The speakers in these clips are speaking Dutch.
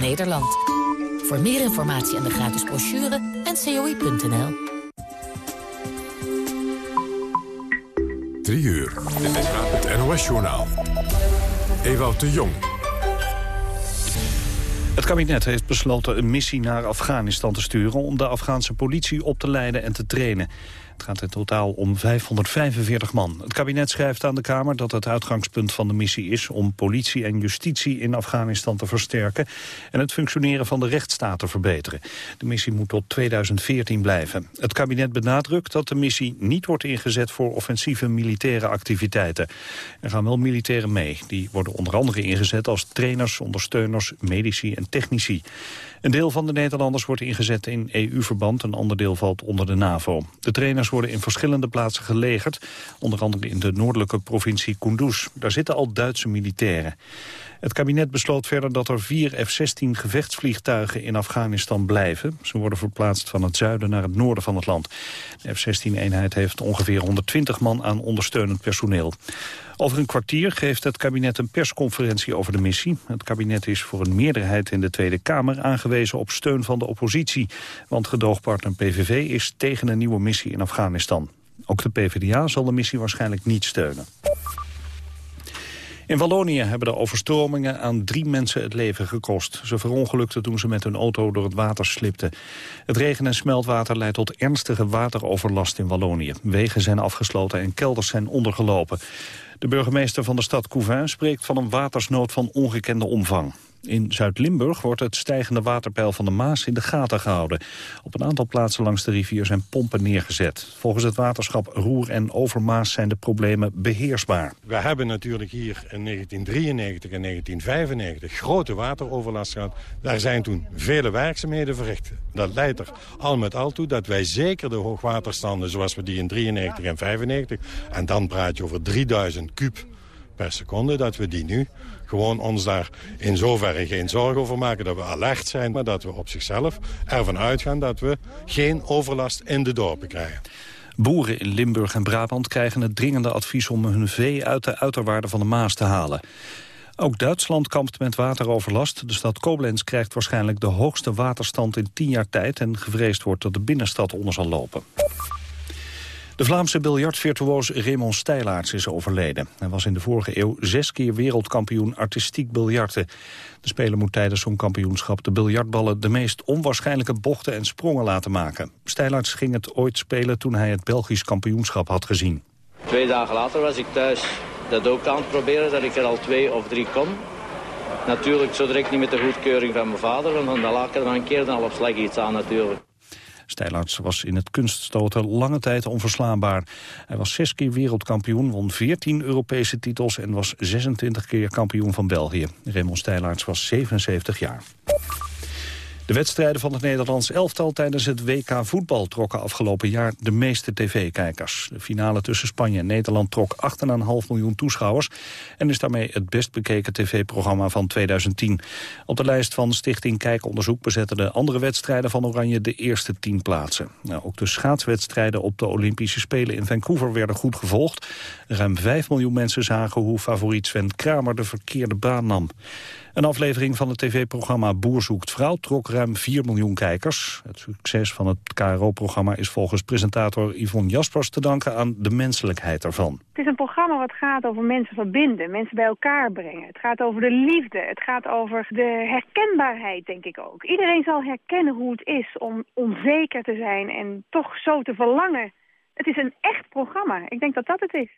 Nederland. Voor meer informatie en de gratis brochure, ncoi.nl. 3 uur. Het NOS-journaal. Ewout de Jong. Kabinet heeft besloten een missie naar Afghanistan te sturen... om de Afghaanse politie op te leiden en te trainen. Het gaat in totaal om 545 man. Het kabinet schrijft aan de Kamer dat het uitgangspunt van de missie is... om politie en justitie in Afghanistan te versterken... en het functioneren van de rechtsstaat te verbeteren. De missie moet tot 2014 blijven. Het kabinet benadrukt dat de missie niet wordt ingezet... voor offensieve militaire activiteiten. Er gaan wel militairen mee. Die worden onder andere ingezet als trainers, ondersteuners, medici en. Een deel van de Nederlanders wordt ingezet in EU-verband, een ander deel valt onder de NAVO. De trainers worden in verschillende plaatsen gelegerd, onder andere in de noordelijke provincie Kunduz. Daar zitten al Duitse militairen. Het kabinet besloot verder dat er vier F-16 gevechtsvliegtuigen in Afghanistan blijven. Ze worden verplaatst van het zuiden naar het noorden van het land. De F-16-eenheid heeft ongeveer 120 man aan ondersteunend personeel. Over een kwartier geeft het kabinet een persconferentie over de missie. Het kabinet is voor een meerderheid in de Tweede Kamer aangewezen op steun van de oppositie. Want gedoogpartner PVV is tegen een nieuwe missie in Afghanistan. Ook de PvdA zal de missie waarschijnlijk niet steunen. In Wallonië hebben de overstromingen aan drie mensen het leven gekost. Ze verongelukten toen ze met hun auto door het water slipten. Het regen- en smeltwater leidt tot ernstige wateroverlast in Wallonië. Wegen zijn afgesloten en kelders zijn ondergelopen. De burgemeester van de stad Couvin spreekt van een watersnood van ongekende omvang. In Zuid-Limburg wordt het stijgende waterpeil van de Maas in de gaten gehouden. Op een aantal plaatsen langs de rivier zijn pompen neergezet. Volgens het waterschap Roer en Overmaas zijn de problemen beheersbaar. We hebben natuurlijk hier in 1993 en 1995 grote wateroverlast gehad. Daar zijn toen vele werkzaamheden verricht. Dat leidt er al met al toe dat wij zeker de hoogwaterstanden zoals we die in 93 en 95... en dan praat je over 3000 kub per seconde, dat we die nu gewoon ons daar in zoverre geen zorgen over maken dat we alert zijn... maar dat we op zichzelf ervan uitgaan dat we geen overlast in de dorpen krijgen. Boeren in Limburg en Brabant krijgen het dringende advies om hun vee uit de uiterwaarden van de Maas te halen. Ook Duitsland kampt met wateroverlast. De stad Koblenz krijgt waarschijnlijk de hoogste waterstand in tien jaar tijd... en gevreesd wordt dat de binnenstad onder zal lopen. De Vlaamse biljartvirtuoos Raymond Stijlaerts is overleden. Hij was in de vorige eeuw zes keer wereldkampioen artistiek biljarten. De speler moet tijdens zo'n kampioenschap de biljartballen... de meest onwaarschijnlijke bochten en sprongen laten maken. Stijlaerts ging het ooit spelen toen hij het Belgisch kampioenschap had gezien. Twee dagen later was ik thuis dat ook aan het proberen, dat ik er al twee of drie kon. Natuurlijk zo direct niet met de goedkeuring van mijn vader, want dan laat ik er dan een keer dan al op slag iets aan natuurlijk. Stijlarts was in het kunststoten lange tijd onverslaanbaar. Hij was zes keer wereldkampioen, won 14 Europese titels... en was 26 keer kampioen van België. Raymond Stijlarts was 77 jaar. De wedstrijden van het Nederlands elftal tijdens het WK voetbal trokken afgelopen jaar de meeste tv-kijkers. De finale tussen Spanje en Nederland trok 8,5 miljoen toeschouwers en is daarmee het best bekeken tv-programma van 2010. Op de lijst van Stichting Kijkonderzoek bezetten de andere wedstrijden van Oranje de eerste tien plaatsen. Nou, ook de schaatswedstrijden op de Olympische Spelen in Vancouver werden goed gevolgd. Ruim 5 miljoen mensen zagen hoe favoriet Sven Kramer de verkeerde baan nam. Een aflevering van het tv-programma Boer zoekt vrouw trok ruim 4 miljoen kijkers. Het succes van het KRO-programma is volgens presentator Yvonne Jaspers te danken aan de menselijkheid ervan. Het is een programma wat gaat over mensen verbinden, mensen bij elkaar brengen. Het gaat over de liefde, het gaat over de herkenbaarheid, denk ik ook. Iedereen zal herkennen hoe het is om onzeker te zijn en toch zo te verlangen. Het is een echt programma. Ik denk dat dat het is.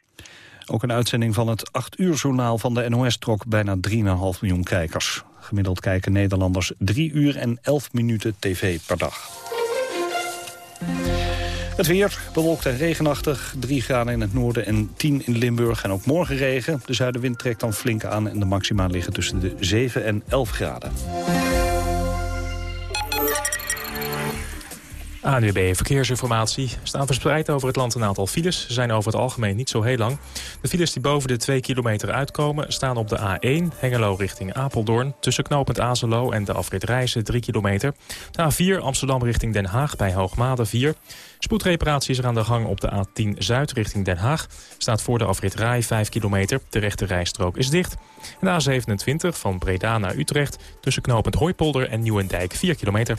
Ook een uitzending van het 8 uur journaal van de NOS trok bijna 3,5 miljoen kijkers. Gemiddeld kijken Nederlanders 3 uur en 11 minuten tv per dag. Het weer, bewolkt en regenachtig. 3 graden in het noorden en 10 in Limburg. En ook morgen regen. De zuidenwind trekt dan flink aan en de maxima liggen tussen de 7 en 11 graden. ANWB Verkeersinformatie. Staan verspreid over het land een aantal files. Ze zijn over het algemeen niet zo heel lang. De files die boven de 2 kilometer uitkomen... staan op de A1 Hengelo richting Apeldoorn... tussen knooppunt Azelo en de afrit Reizen 3 kilometer. De A4 Amsterdam richting Den Haag bij Hoogmade 4. Spoedreparatie is er aan de gang op de A10 Zuid richting Den Haag. Staat voor de afrit Rai 5 kilometer. De rechte rijstrook is dicht. En de A27 van Breda naar Utrecht... tussen knooppunt Hooipolder en Nieuwendijk 4 kilometer.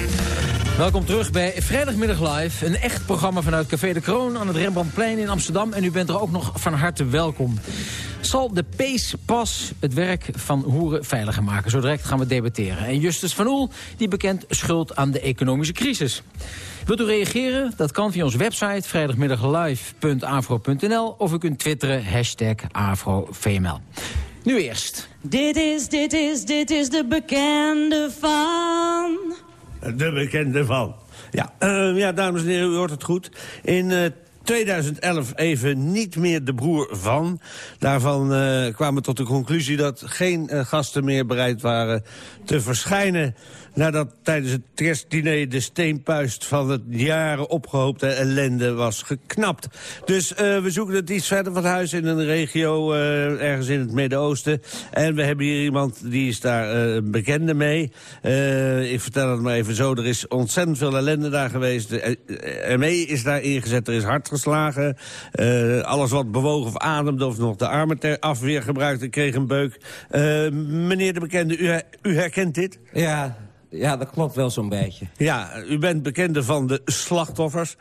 Welkom terug bij Vrijdagmiddag Live. Een echt programma vanuit Café de Kroon aan het Rembrandtplein in Amsterdam. En u bent er ook nog van harte welkom. Zal de Pees pas het werk van hoeren veiliger maken? Zo direct gaan we debatteren. En Justus van Oel, die bekend schuld aan de economische crisis. Wilt u reageren? Dat kan via onze website vrijdagmiddaglive.afro.nl of u kunt twitteren hashtag AfroVML. Nu eerst. Dit is, dit is, dit is de bekende van... De bekende van. Ja, uh, ja, dames en heren, u hoort het goed. In uh, 2011 even niet meer de broer van. Daarvan uh, kwamen we tot de conclusie dat geen uh, gasten meer bereid waren te verschijnen nadat tijdens het kerstdiner de steenpuist van het jaren opgehoopte ellende was geknapt. Dus uh, we zoeken het iets verder van huis in een regio uh, ergens in het Midden-Oosten. En we hebben hier iemand die is daar uh, bekende mee. ik vertel het maar even zo, er is ontzettend veel ellende daar geweest. De ME is daar ingezet, er is hard geslagen. alles wat bewogen of ademde of nog de armen ter afweer gebruikte kreeg een beuk. meneer de bekende, u, u herkent dit? Ja, ja, dat klopt wel zo'n beetje. Ja, u bent bekende van de slachtoffers.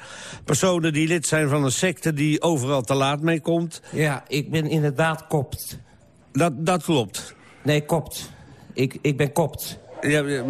Personen die lid zijn van een secte die overal te laat mee komt. Ja, ik ben inderdaad kopt. Dat, dat klopt? Nee, kopt. Ik, ik ben kopt. Ja,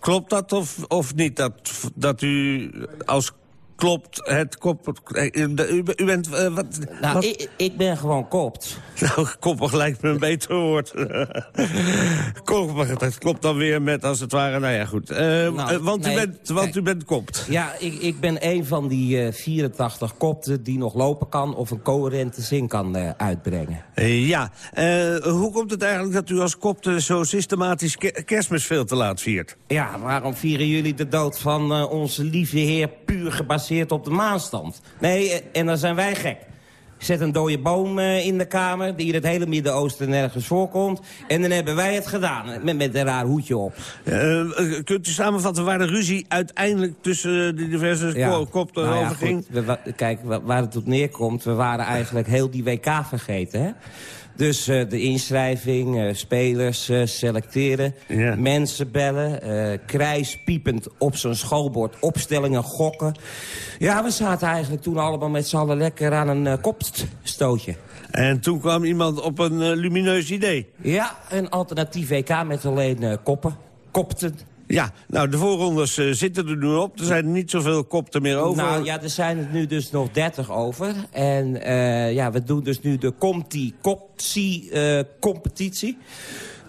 klopt dat of, of niet, dat, dat u als klopt het kop... U, u bent... Uh, wat, nou, wat? Ik, ik, ben gewoon kopt. Nou, koppig lijkt me een beter woord. koppig, dat klopt dan weer met als het ware... Nou ja, goed. Uh, nou, want, nee, u bent, want nee. u bent kopt. Ja, ik, ik ben een van die uh, 84 kopten die nog lopen kan... of een coherente zin kan uitbrengen. ja. hoe komt het eigenlijk dat u als kopte zo systematisch kerstmis veel te laat viert? Ja, waarom vieren jullie de dood van onze lieve heer puur gebaseerd op de maanstand. Nee, en dan zijn wij gek. Zet een dode boom uh, in de kamer, die in het hele Midden-Oosten nergens voorkomt. En dan hebben wij het gedaan, met, met een raar hoedje op. Uh, kunt u samenvatten waar de ruzie uiteindelijk tussen de diverse ja. kopten nou ja, over ging? We, kijk, waar het op neerkomt, we waren eigenlijk heel die WK vergeten, hè? Dus uh, de inschrijving, uh, spelers uh, selecteren, ja. mensen bellen... krijspiepend op zo'n schoolbord, opstellingen gokken. Ja, we zaten eigenlijk toen allemaal met z'n allen lekker aan een kopstootje. En toen kwam iemand op een lumineus idee. Ja, een alternatief WK met alleen koppen. Kopten. Ja, nou, de voorrondes uh, zitten er nu op. Er zijn niet zoveel kopten meer over. Nou ja, er zijn er nu dus nog 30 over. En uh, ja, we doen dus nu de Comti-Copsi-competitie. Uh,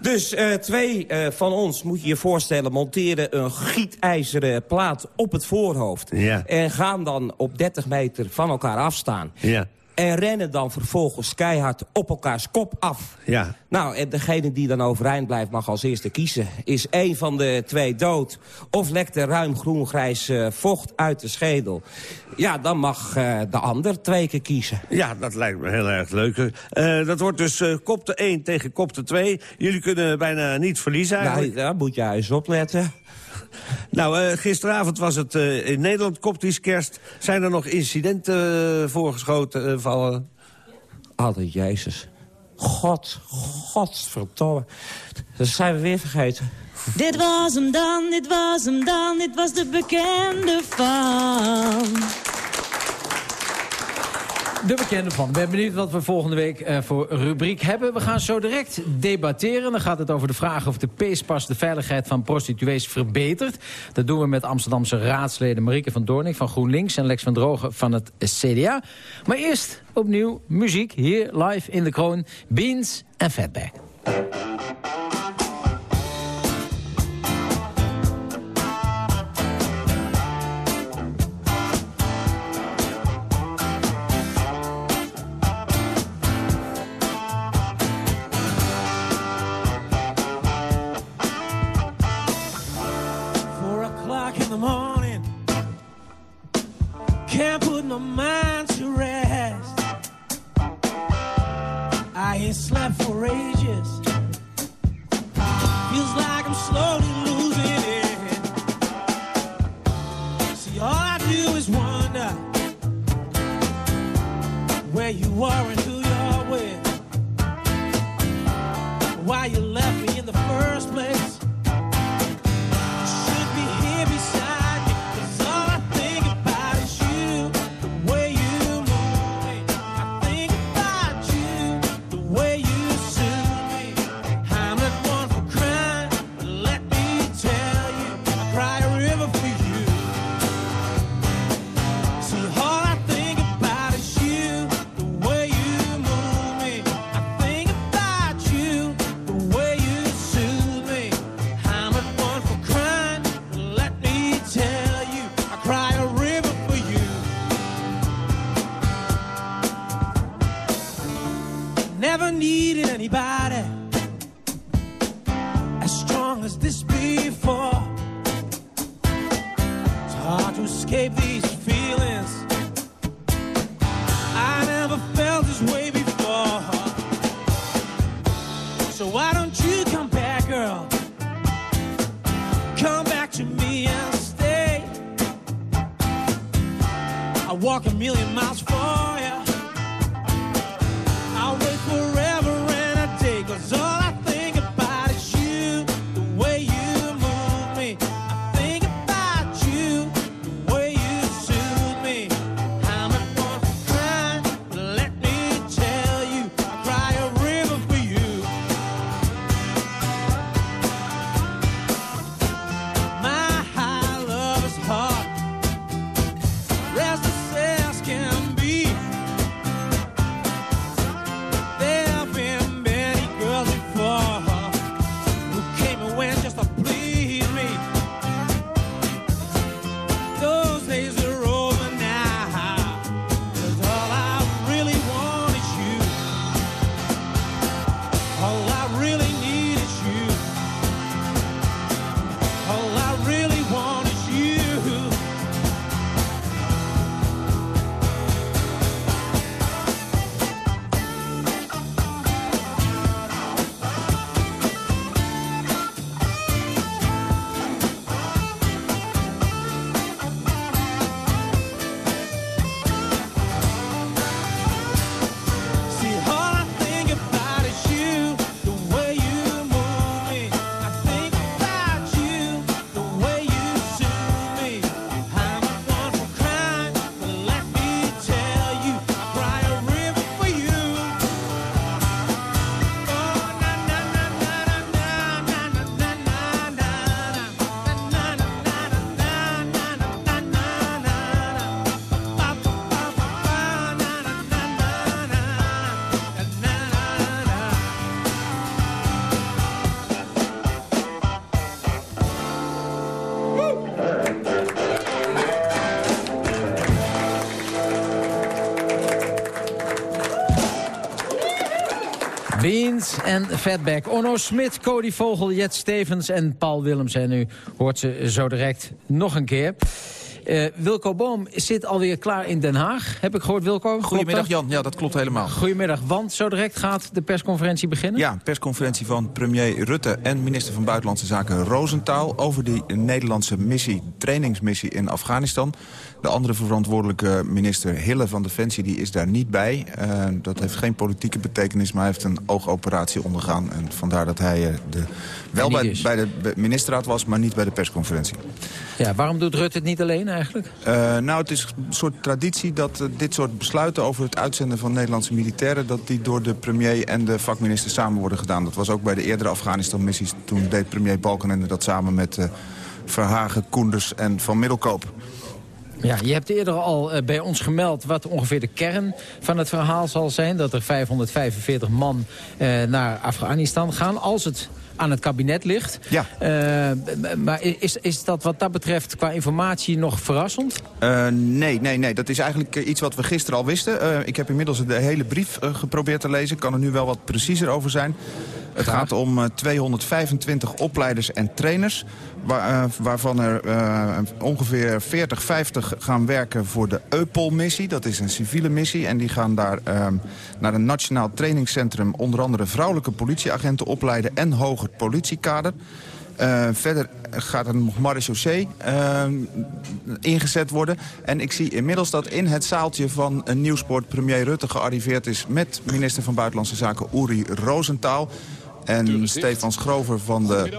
dus uh, twee uh, van ons, moet je je voorstellen, monteren een gietijzeren plaat op het voorhoofd. Ja. En gaan dan op 30 meter van elkaar afstaan. Ja. En rennen dan vervolgens keihard op elkaars kop af. Ja. Nou, en degene die dan overeind blijft mag als eerste kiezen. Is één van de twee dood? Of lekt er ruim groen-grijs uh, vocht uit de schedel? Ja, dan mag uh, de ander twee keer kiezen. Ja, dat lijkt me heel erg leuk. Uh, dat wordt dus kopte 1 tegen kopte 2. Jullie kunnen bijna niet verliezen eigenlijk. Nou, daar moet je eens opletten. Nou, uh, gisteravond was het uh, in Nederland koptisch kerst. Zijn er nog incidenten uh, voorgeschoten vallen? Alle Jezus. God, godverdomme. Dat zijn we weer vergeten. Dit was hem dan, dit was hem dan, dit was de bekende van de bekende van. We ben benieuwd wat we volgende week uh, voor rubriek hebben. We gaan zo direct debatteren. Dan gaat het over de vraag of de peespas de veiligheid van prostituees verbetert. Dat doen we met Amsterdamse raadsleden Marieke van Doornik van GroenLinks... en Lex van Drogen van het CDA. Maar eerst opnieuw muziek hier live in de kroon. Beans en Fatback. Walk a million miles for en Fatback. Onno Smit, Cody Vogel, Jet Stevens en Paul Willems. En u hoort ze zo direct nog een keer. Eh, Wilco Boom zit alweer klaar in Den Haag. Heb ik gehoord, Wilco? Goedemiddag? Jan, ja dat klopt helemaal. Goedemiddag, want zo direct gaat de persconferentie beginnen? Ja, persconferentie van premier Rutte en minister van Buitenlandse Zaken Rosenthal... over die Nederlandse missie, trainingsmissie in Afghanistan. De andere verantwoordelijke minister Hille van Defensie die is daar niet bij. Eh, dat heeft geen politieke betekenis, maar hij heeft een oogoperatie ondergaan. En vandaar dat hij eh, de, wel bij, is. bij de ministerraad was, maar niet bij de persconferentie. Ja, waarom doet Rutte het niet alleen eigenlijk? Eh, nou, het is een soort traditie dat eh, dit soort besluiten over het uitzenden van Nederlandse militairen... dat die door de premier en de vakminister samen worden gedaan. Dat was ook bij de eerdere Afghanistan-missies. Toen deed premier Balkenende dat samen met eh, Verhagen, Koenders en Van Middelkoop. Ja, je hebt eerder al bij ons gemeld wat ongeveer de kern van het verhaal zal zijn. Dat er 545 man naar Afghanistan gaan. Als het aan het kabinet ligt. Ja. Eh, maar is, is dat wat dat betreft qua informatie nog verrassend? Eh, nee, nee, nee. Dat is eigenlijk eh, iets wat we gisteren al wisten. Ik heb inmiddels de hele brief geprobeerd te lezen. Ik kan er nu wel wat preciezer over zijn. Het gaat om eh, 225 opleiders en trainers... Eh, waarvan er eh, ongeveer 40, 50 gaan werken voor de EUPOL-missie. Dat is een civiele missie en die gaan daar eh, naar een nationaal trainingscentrum... onder andere vrouwelijke politieagenten opleiden en hoger politiekader. Eh, verder gaat er nog marechaussee eh, ingezet worden. En ik zie inmiddels dat in het zaaltje van een nieuwsport... premier Rutte gearriveerd is met minister van Buitenlandse Zaken Uri Rosenthal... En Stefan Schrover van de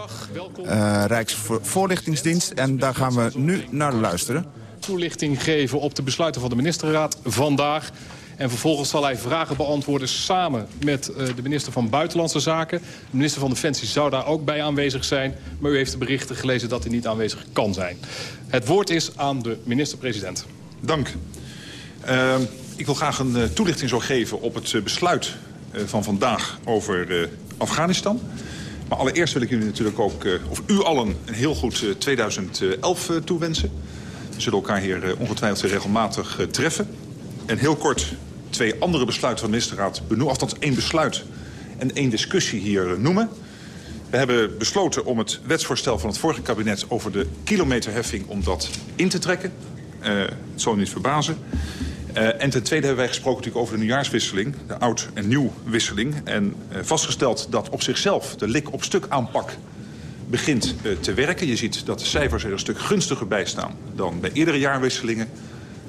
uh, Rijksvoorlichtingsdienst. En daar gaan we nu naar luisteren. Toelichting geven op de besluiten van de ministerraad vandaag. En vervolgens zal hij vragen beantwoorden samen met uh, de minister van Buitenlandse Zaken. De minister van Defensie zou daar ook bij aanwezig zijn. Maar u heeft de berichten gelezen dat hij niet aanwezig kan zijn. Het woord is aan de minister-president. Dank. Uh, ik wil graag een uh, toelichting zo geven op het besluit van vandaag over Afghanistan. Maar allereerst wil ik jullie natuurlijk ook, uh, of u allen, een heel goed uh, 2011 uh, toewensen. We zullen elkaar hier ongetwijfeld regelmatig treffen. En heel kort twee andere besluiten van de ministerraad benoemen. Althans één besluit en één discussie hier noemen. We hebben besloten om het wetsvoorstel van het vorige kabinet... over de kilometerheffing om dat in te trekken. het zal niet verbazen. Uh, en ten tweede hebben wij gesproken natuurlijk over de nieuwjaarswisseling. De oud- en nieuwwisseling. En uh, vastgesteld dat op zichzelf de lik-op-stuk aanpak begint uh, te werken. Je ziet dat de cijfers er een stuk gunstiger bij staan dan bij eerdere jaarwisselingen.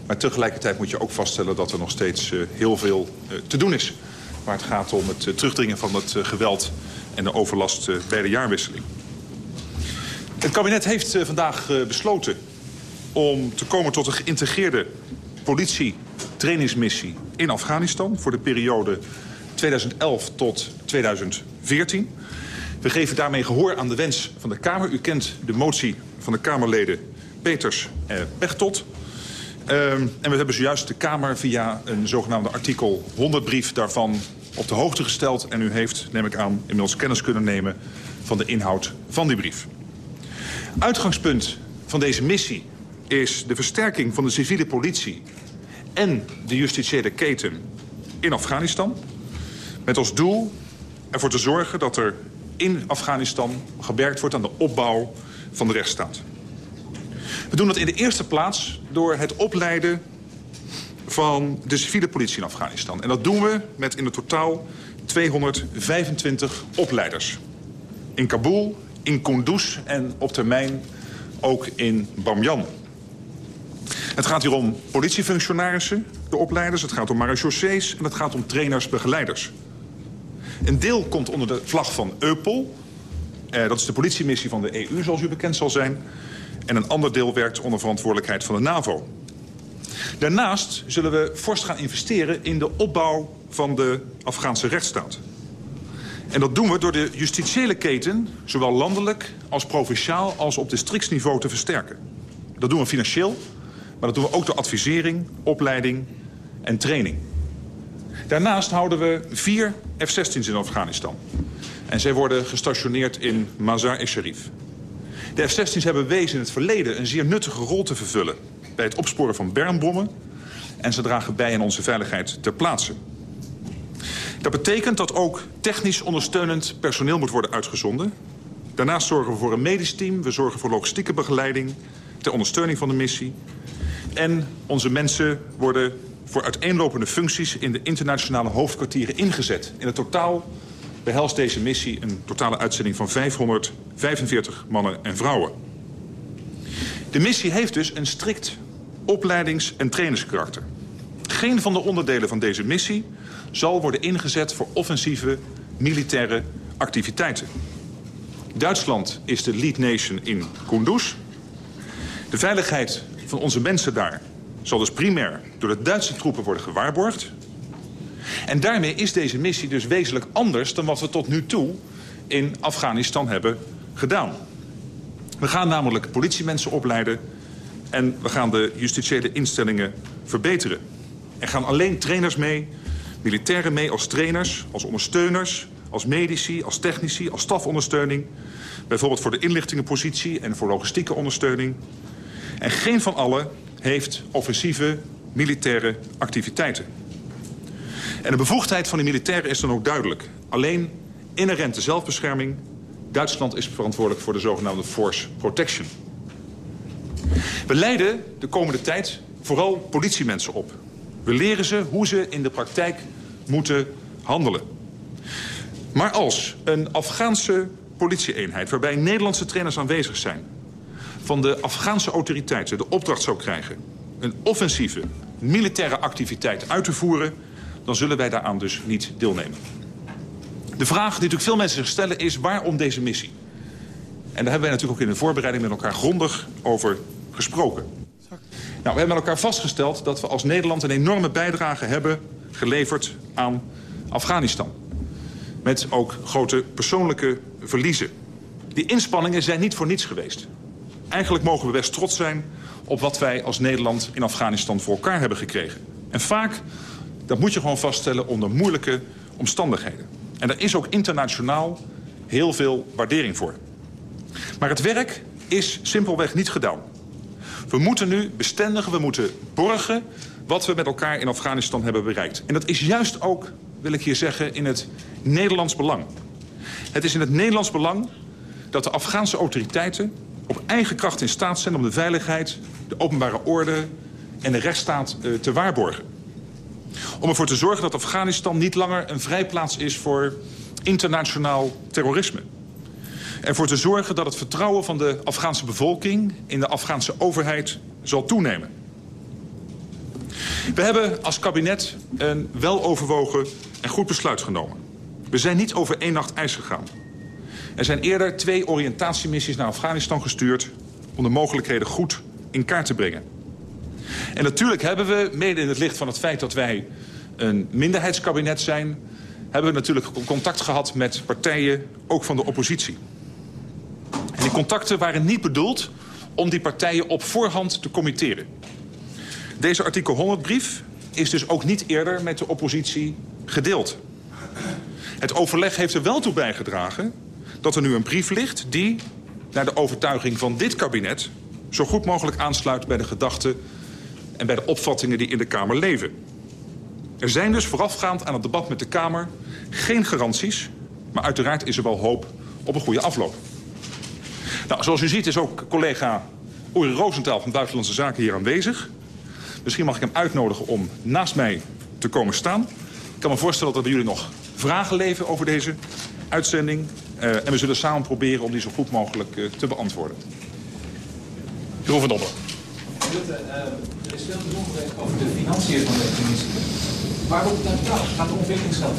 Maar tegelijkertijd moet je ook vaststellen dat er nog steeds heel veel te doen is. Waar het gaat om het terugdringen van het geweld en de overlast bij de jaarwisseling. Het kabinet heeft vandaag besloten om te komen tot een geïntegreerde politie trainingsmissie in Afghanistan... voor de periode 2011 tot 2014. We geven daarmee gehoor aan de wens van de Kamer. U kent de motie van de Kamerleden Peters en Pechtold. Um, en we hebben zojuist de Kamer via een zogenaamde artikel 100-brief daarvan op de hoogte gesteld. En u heeft, neem ik aan, inmiddels kennis kunnen nemen van de inhoud van die brief. Uitgangspunt van deze missie is de versterking van de civiele politie en de justitiële keten in Afghanistan. Met als doel ervoor te zorgen dat er in Afghanistan gewerkt wordt aan de opbouw van de rechtsstaat. We doen dat in de eerste plaats door het opleiden van de civiele politie in Afghanistan. En dat doen we met in het totaal 225 opleiders. In Kabul, in Kunduz en op termijn ook in Bamyan. Het gaat hier om politiefunctionarissen, de opleiders. Het gaat om marechaussees en het gaat om trainers, begeleiders. Een deel komt onder de vlag van EUPOL. Eh, dat is de politiemissie van de EU, zoals u bekend zal zijn. En een ander deel werkt onder verantwoordelijkheid van de NAVO. Daarnaast zullen we fors gaan investeren in de opbouw van de Afghaanse rechtsstaat. En dat doen we door de justitiële keten, zowel landelijk als provinciaal als op districtsniveau te versterken. Dat doen we financieel, maar dat doen we ook door advisering, opleiding en training. Daarnaast houden we vier F-16's in Afghanistan. En zij worden gestationeerd in Mazar-e-Sharif. De F-16's hebben bewezen in het verleden een zeer nuttige rol te vervullen... bij het opsporen van bermbommen. En ze dragen bij aan onze veiligheid ter plaatse. Dat betekent dat ook technisch ondersteunend personeel moet worden uitgezonden. Daarnaast zorgen we voor een medisch team. We zorgen voor logistieke begeleiding ter ondersteuning van de missie. En onze mensen worden voor uiteenlopende functies in de internationale hoofdkwartieren ingezet. In het totaal behelst deze missie een totale uitzending van 545 mannen en vrouwen. De missie heeft dus een strikt opleidings- en trainingskarakter. Geen van de onderdelen van deze missie zal worden ingezet voor offensieve militaire activiteiten. Duitsland is de lead nation in Kunduz. De veiligheid van onze mensen daar zal dus primair door de Duitse troepen worden gewaarborgd. En daarmee is deze missie dus wezenlijk anders dan wat we tot nu toe in Afghanistan hebben gedaan. We gaan namelijk politiemensen opleiden en we gaan de justitiële instellingen verbeteren. Er gaan alleen trainers mee, militairen mee als trainers, als ondersteuners, als medici, als technici, als stafondersteuning. Bijvoorbeeld voor de inlichtingenpositie en voor logistieke ondersteuning. En geen van allen heeft offensieve militaire activiteiten. En de bevoegdheid van de militairen is dan ook duidelijk. Alleen inherente zelfbescherming. Duitsland is verantwoordelijk voor de zogenaamde force protection. We leiden de komende tijd vooral politiemensen op. We leren ze hoe ze in de praktijk moeten handelen. Maar als een Afghaanse politieeenheid... waarbij Nederlandse trainers aanwezig zijn... van de Afghaanse autoriteiten de opdracht zou krijgen... een offensieve militaire activiteit uit te voeren... dan zullen wij daaraan dus niet deelnemen. De vraag die natuurlijk veel mensen zich stellen is... waarom deze missie? En daar hebben wij natuurlijk ook in de voorbereiding met elkaar grondig over gesproken. Nou, we hebben met elkaar vastgesteld dat we als Nederland een enorme bijdrage hebben geleverd aan Afghanistan. Met ook grote persoonlijke verliezen. Die inspanningen zijn niet voor niets geweest. Eigenlijk mogen we best trots zijn op wat wij als Nederland in Afghanistan voor elkaar hebben gekregen. En vaak, dat moet je gewoon vaststellen, onder moeilijke omstandigheden. En er is ook internationaal heel veel waardering voor. Maar het werk is simpelweg niet gedaan. We moeten nu bestendigen, we moeten borgen wat we met elkaar in Afghanistan hebben bereikt. En dat is juist ook, wil ik hier zeggen, in het Nederlands belang. Het is in het Nederlands belang dat de Afghaanse autoriteiten op eigen kracht in staat zijn om de veiligheid, de openbare orde en de rechtsstaat uh, te waarborgen. Om ervoor te zorgen dat Afghanistan niet langer een vrijplaats is voor internationaal terrorisme. Ervoor te zorgen dat het vertrouwen van de Afghaanse bevolking in de Afghaanse overheid zal toenemen. We hebben als kabinet een weloverwogen en goed besluit genomen. We zijn niet over één nacht ijs gegaan. Er zijn eerder twee oriëntatiemissies naar Afghanistan gestuurd... om de mogelijkheden goed in kaart te brengen. En natuurlijk hebben we, mede in het licht van het feit dat wij een minderheidskabinet zijn... hebben we natuurlijk contact gehad met partijen, ook van de oppositie. En die contacten waren niet bedoeld om die partijen op voorhand te committeren. Deze artikel 100-brief is dus ook niet eerder met de oppositie gedeeld. Het overleg heeft er wel toe bijgedragen dat er nu een brief ligt... die, naar de overtuiging van dit kabinet... zo goed mogelijk aansluit bij de gedachten en bij de opvattingen die in de Kamer leven. Er zijn dus voorafgaand aan het debat met de Kamer geen garanties... maar uiteraard is er wel hoop op een goede afloop. Nou, zoals u ziet is ook collega Uri Rosenthal van Buitenlandse Zaken hier aanwezig. Misschien mag ik hem uitnodigen om naast mij te komen staan. Ik kan me voorstellen dat er bij jullie nog vragen leven over deze uitzending. Uh, en we zullen samen proberen om die zo goed mogelijk uh, te beantwoorden. Jeroen van. Rutte, uh, er is veel te geweest over de financiën van de commissie. Waar wordt het betaald? Gaat het ontwikkelingsgeld?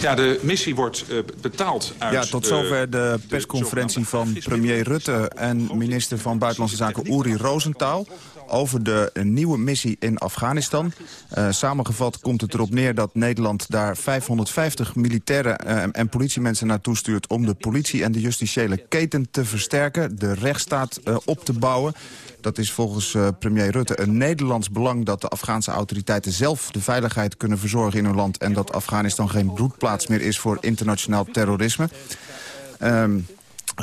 Ja, de missie wordt uh, betaald uit... Ja, tot zover de persconferentie van premier Rutte... en minister van Buitenlandse Zaken Uri Rosenthal over de nieuwe missie in Afghanistan. Uh, samengevat komt het erop neer dat Nederland daar 550 militairen uh, en politiemensen naartoe stuurt... om de politie en de justitiële keten te versterken, de rechtsstaat uh, op te bouwen. Dat is volgens premier Rutte een Nederlands belang... dat de Afghaanse autoriteiten zelf de veiligheid kunnen verzorgen in hun land... en dat Afghanistan geen broedplaats meer is voor internationaal terrorisme. Um,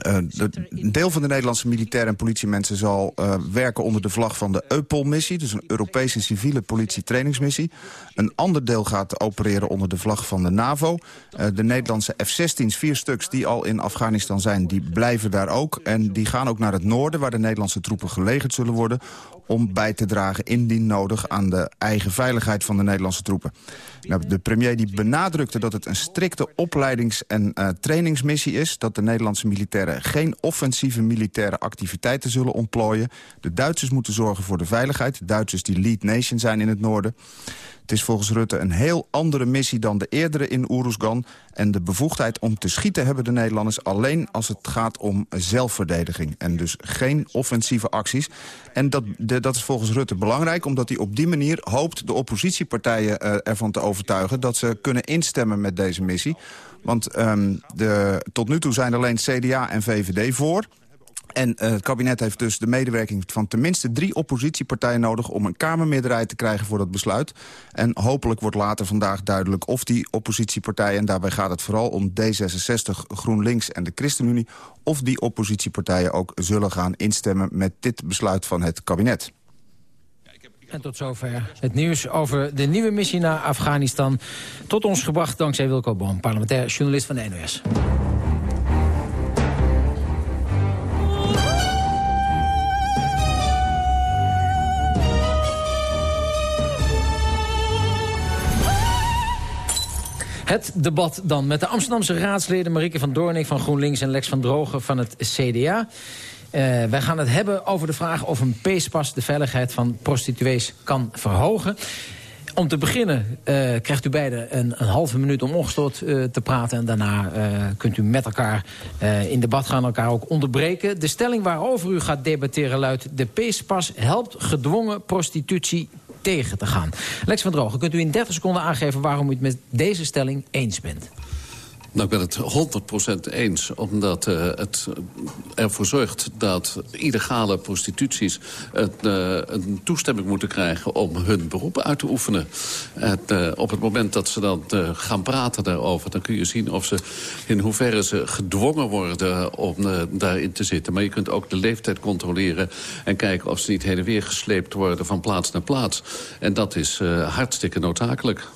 Uh, een deel van de Nederlandse militairen en politiemensen zal uh, werken onder de vlag van de EUPOL-missie. Dus een Europese civiele politietrainingsmissie. Een ander deel gaat opereren onder de vlag van de NAVO. Uh, de Nederlandse F-16's, vier stuks die al in Afghanistan zijn, die blijven daar ook. En die gaan ook naar het noorden, waar de Nederlandse troepen gelegerd zullen worden om bij te dragen, indien nodig, aan de eigen veiligheid van de Nederlandse troepen. Nou, de premier die benadrukte dat het een strikte opleidings- en uh, trainingsmissie is... dat de Nederlandse militairen geen offensieve militaire activiteiten zullen ontplooien. De Duitsers moeten zorgen voor de veiligheid. Duitsers die lead nation zijn in het noorden. Het is volgens Rutte een heel andere missie dan de eerdere in Oeruzgan. En de bevoegdheid om te schieten hebben de Nederlanders alleen als het gaat om zelfverdediging. En dus geen offensieve acties. En dat, dat is volgens Rutte belangrijk, omdat hij op die manier hoopt de oppositiepartijen uh, ervan te overtuigen dat ze kunnen instemmen met deze missie. Want um, de, tot nu toe zijn alleen CDA en VVD voor. En uh, het kabinet heeft dus de medewerking van tenminste drie oppositiepartijen nodig... om een Kamermeerderheid te krijgen voor dat besluit. En hopelijk wordt later vandaag duidelijk of die oppositiepartijen... en daarbij gaat het vooral om D66, GroenLinks en de ChristenUnie... of die oppositiepartijen ook zullen gaan instemmen met dit besluit van het kabinet. En tot zover het nieuws over de nieuwe missie naar Afghanistan. Tot ons gebracht dankzij Wilco Boom, parlementair journalist van de NOS. Het debat dan met de Amsterdamse raadsleden Marieke van Doornik van GroenLinks en Lex van Drogen van het CDA. Eh, wij gaan het hebben over de vraag of een peespas de veiligheid van prostituees kan verhogen. Om te beginnen eh, krijgt u beiden een, een halve minuut om ongestoord eh, te praten. En daarna kunt u met elkaar in debat gaan, elkaar ook onderbreken. De stelling waarover u gaat debatteren luidt... de peespas helpt gedwongen prostitutie tegen te gaan. Lex van Drogen, kunt u in 30 seconden aangeven... waarom u het met deze stelling eens bent? Nou, ik ben het 100% eens, omdat uh, het ervoor zorgt dat illegale prostituties uh, een toestemming moeten krijgen om hun beroep uit te oefenen. En, uh, op het moment dat ze dan gaan praten daarover, dan kun je zien of ze in hoeverre ze gedwongen worden om daarin te zitten. Maar je kunt ook de leeftijd controleren en kijken of ze niet heen en weer gesleept worden van plaats naar plaats. En dat is hartstikke noodzakelijk.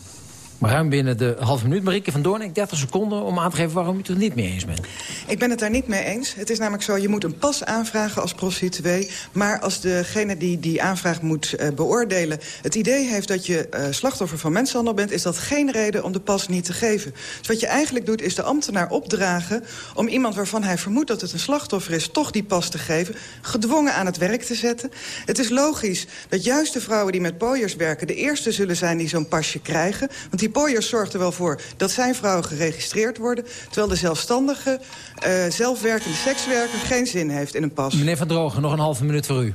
Ruim binnen de halve minuut. Marieke van Doorn, 30 seconden om aan te geven waarom u het er niet mee eens bent. Ik ben het daar niet mee eens. Het is namelijk zo, je moet een pas aanvragen als prostituee. Maar als degene die die aanvraag moet uh, beoordelen... het idee heeft dat je uh, slachtoffer van mensenhandel bent... is dat geen reden om de pas niet te geven. Dus wat je eigenlijk doet, is de ambtenaar opdragen... om iemand waarvan hij vermoedt dat het een slachtoffer is... toch die pas te geven, gedwongen aan het werk te zetten. Het is logisch dat juist de vrouwen die met pooiers werken... de eerste zullen zijn die zo'n pasje krijgen. Want die die pooiers zorgt er wel voor dat zijn vrouwen geregistreerd worden... terwijl de zelfstandige, uh, zelfwerkende sekswerker geen zin heeft in een pas. Meneer Van Drogen, nog een halve minuut voor u.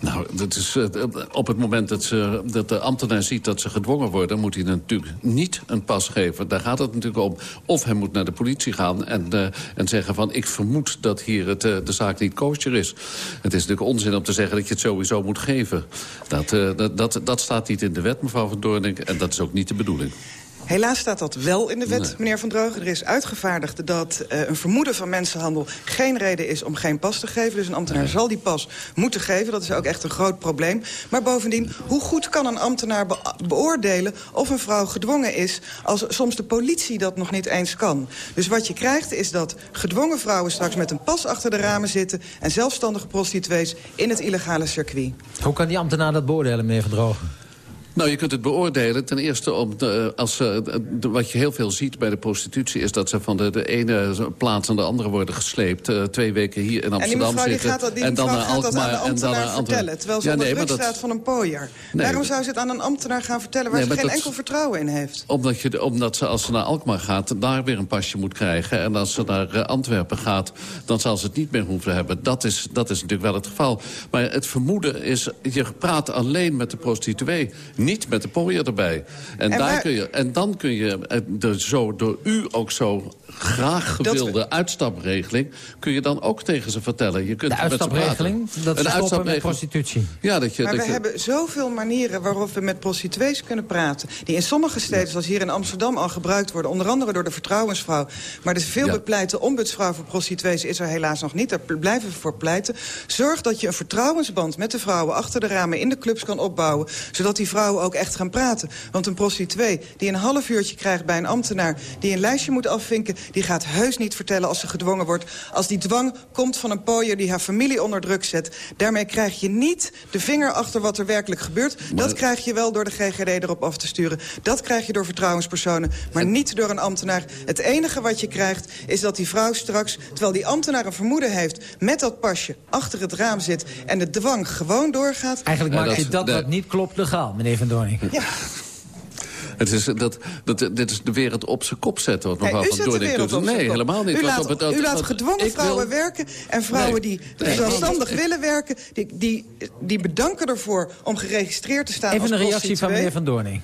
Nou, dat is, uh, op het moment dat, ze, dat de ambtenaar ziet dat ze gedwongen worden... moet hij natuurlijk niet een pas geven. Daar gaat het natuurlijk om. Of hij moet naar de politie gaan en, uh, en zeggen van... ik vermoed dat hier het, uh, de zaak niet kosher is. Het is natuurlijk onzin om te zeggen dat je het sowieso moet geven. Dat, dat, dat, dat staat niet in de wet, mevrouw Van. En dat is ook niet de bedoeling. Helaas staat dat wel in de wet, Nee. meneer Van Drogen. Er is uitgevaardigd dat uh, een vermoeden van mensenhandel... geen reden is om geen pas te geven. Dus een ambtenaar zal die pas moeten geven. Dat is ook echt een groot probleem. Maar bovendien, hoe goed kan een ambtenaar be beoordelen... of een vrouw gedwongen is... als soms de politie dat nog niet eens kan? Dus wat je krijgt is dat gedwongen vrouwen straks met een pas achter de ramen zitten... en zelfstandige prostituees in het illegale circuit. Hoe kan die ambtenaar dat beoordelen, meneer Van Drogen? Nou, je kunt het beoordelen. Ten eerste, om de, als, uh, de, wat je heel veel ziet bij de prostitutie... is dat ze van de, de ene plaats naar de andere worden gesleept. Uh, twee weken hier in Amsterdam en die zitten. Gaat dat, die en dan mevrouw naar gaat dat Alkmaar aan de en dan ambtenaar naar terwijl ze Ja, nee, dat- staat van een pooier. Nee, Waarom zou ze het aan een ambtenaar gaan vertellen... waar Nee, ze geen dat- enkel vertrouwen in heeft? Omdat, je, omdat ze, als ze naar Alkmaar gaat, daar weer een pasje moet krijgen. En als ze naar Antwerpen gaat, dan zal ze het niet meer hoeven hebben. Dat is, dat is natuurlijk wel het geval. Maar het vermoeden is, je praat alleen met de prostituee. Niet met de pooier erbij. En, En daar waar- kun je, en dan kun je eh, de zo, door u ook zo graag Dat gewilde uitstapregeling... kun je dan ook tegen ze vertellen. Je kunt De uitstapregeling, dat Een ze stoppen met prostitutie. Ja, dat je, Maar dat we je, hebben zoveel manieren waarop we met prostituees kunnen praten... die in sommige steden, zoals hier in Amsterdam, al gebruikt worden. Onder andere door de vertrouwensvrouw. Maar de veel Ja. bepleite ombudsvrouw voor prostituees is er helaas nog niet. Daar blijven we voor pleiten. Zorg dat je een vertrouwensband met de vrouwen achter de ramen in de clubs kan opbouwen. Zodat die vrouwen ook echt gaan praten. Want een prostituee die een half uurtje krijgt bij een ambtenaar... die een lijstje moet afvinken, die gaat heus niet vertellen als ze gedwongen wordt. Als die dwang komt van een pooier die haar familie onder druk zet. Daarmee krijg je niet de vinger achter wat er werkelijk gebeurt. Dat krijg je wel door de GGD erop af te sturen. Dat krijg je door vertrouwenspersonen, maar niet door een ambtenaar. Het enige wat je krijgt is dat die vrouw straks... terwijl die ambtenaar een vermoeden heeft met dat pasje achter het raam zit... en de dwang gewoon doorgaat... Eigenlijk maakt dat- dat dat- wat niet klopt legaal, meneer Van Doornik. Ja. Het is, dat, dat, dit is de wereld op zijn kop zetten. Wat Nee, mevrouw u van Doornik doet. Nee, helemaal niet. U laat, op het- u laat gedwongen wil- vrouwen werken en vrouwen Nee, die nee, zelfstandig nee. willen werken... Die, die, die bedanken ervoor om geregistreerd te staan als Even een reactie van meneer Van Doornik.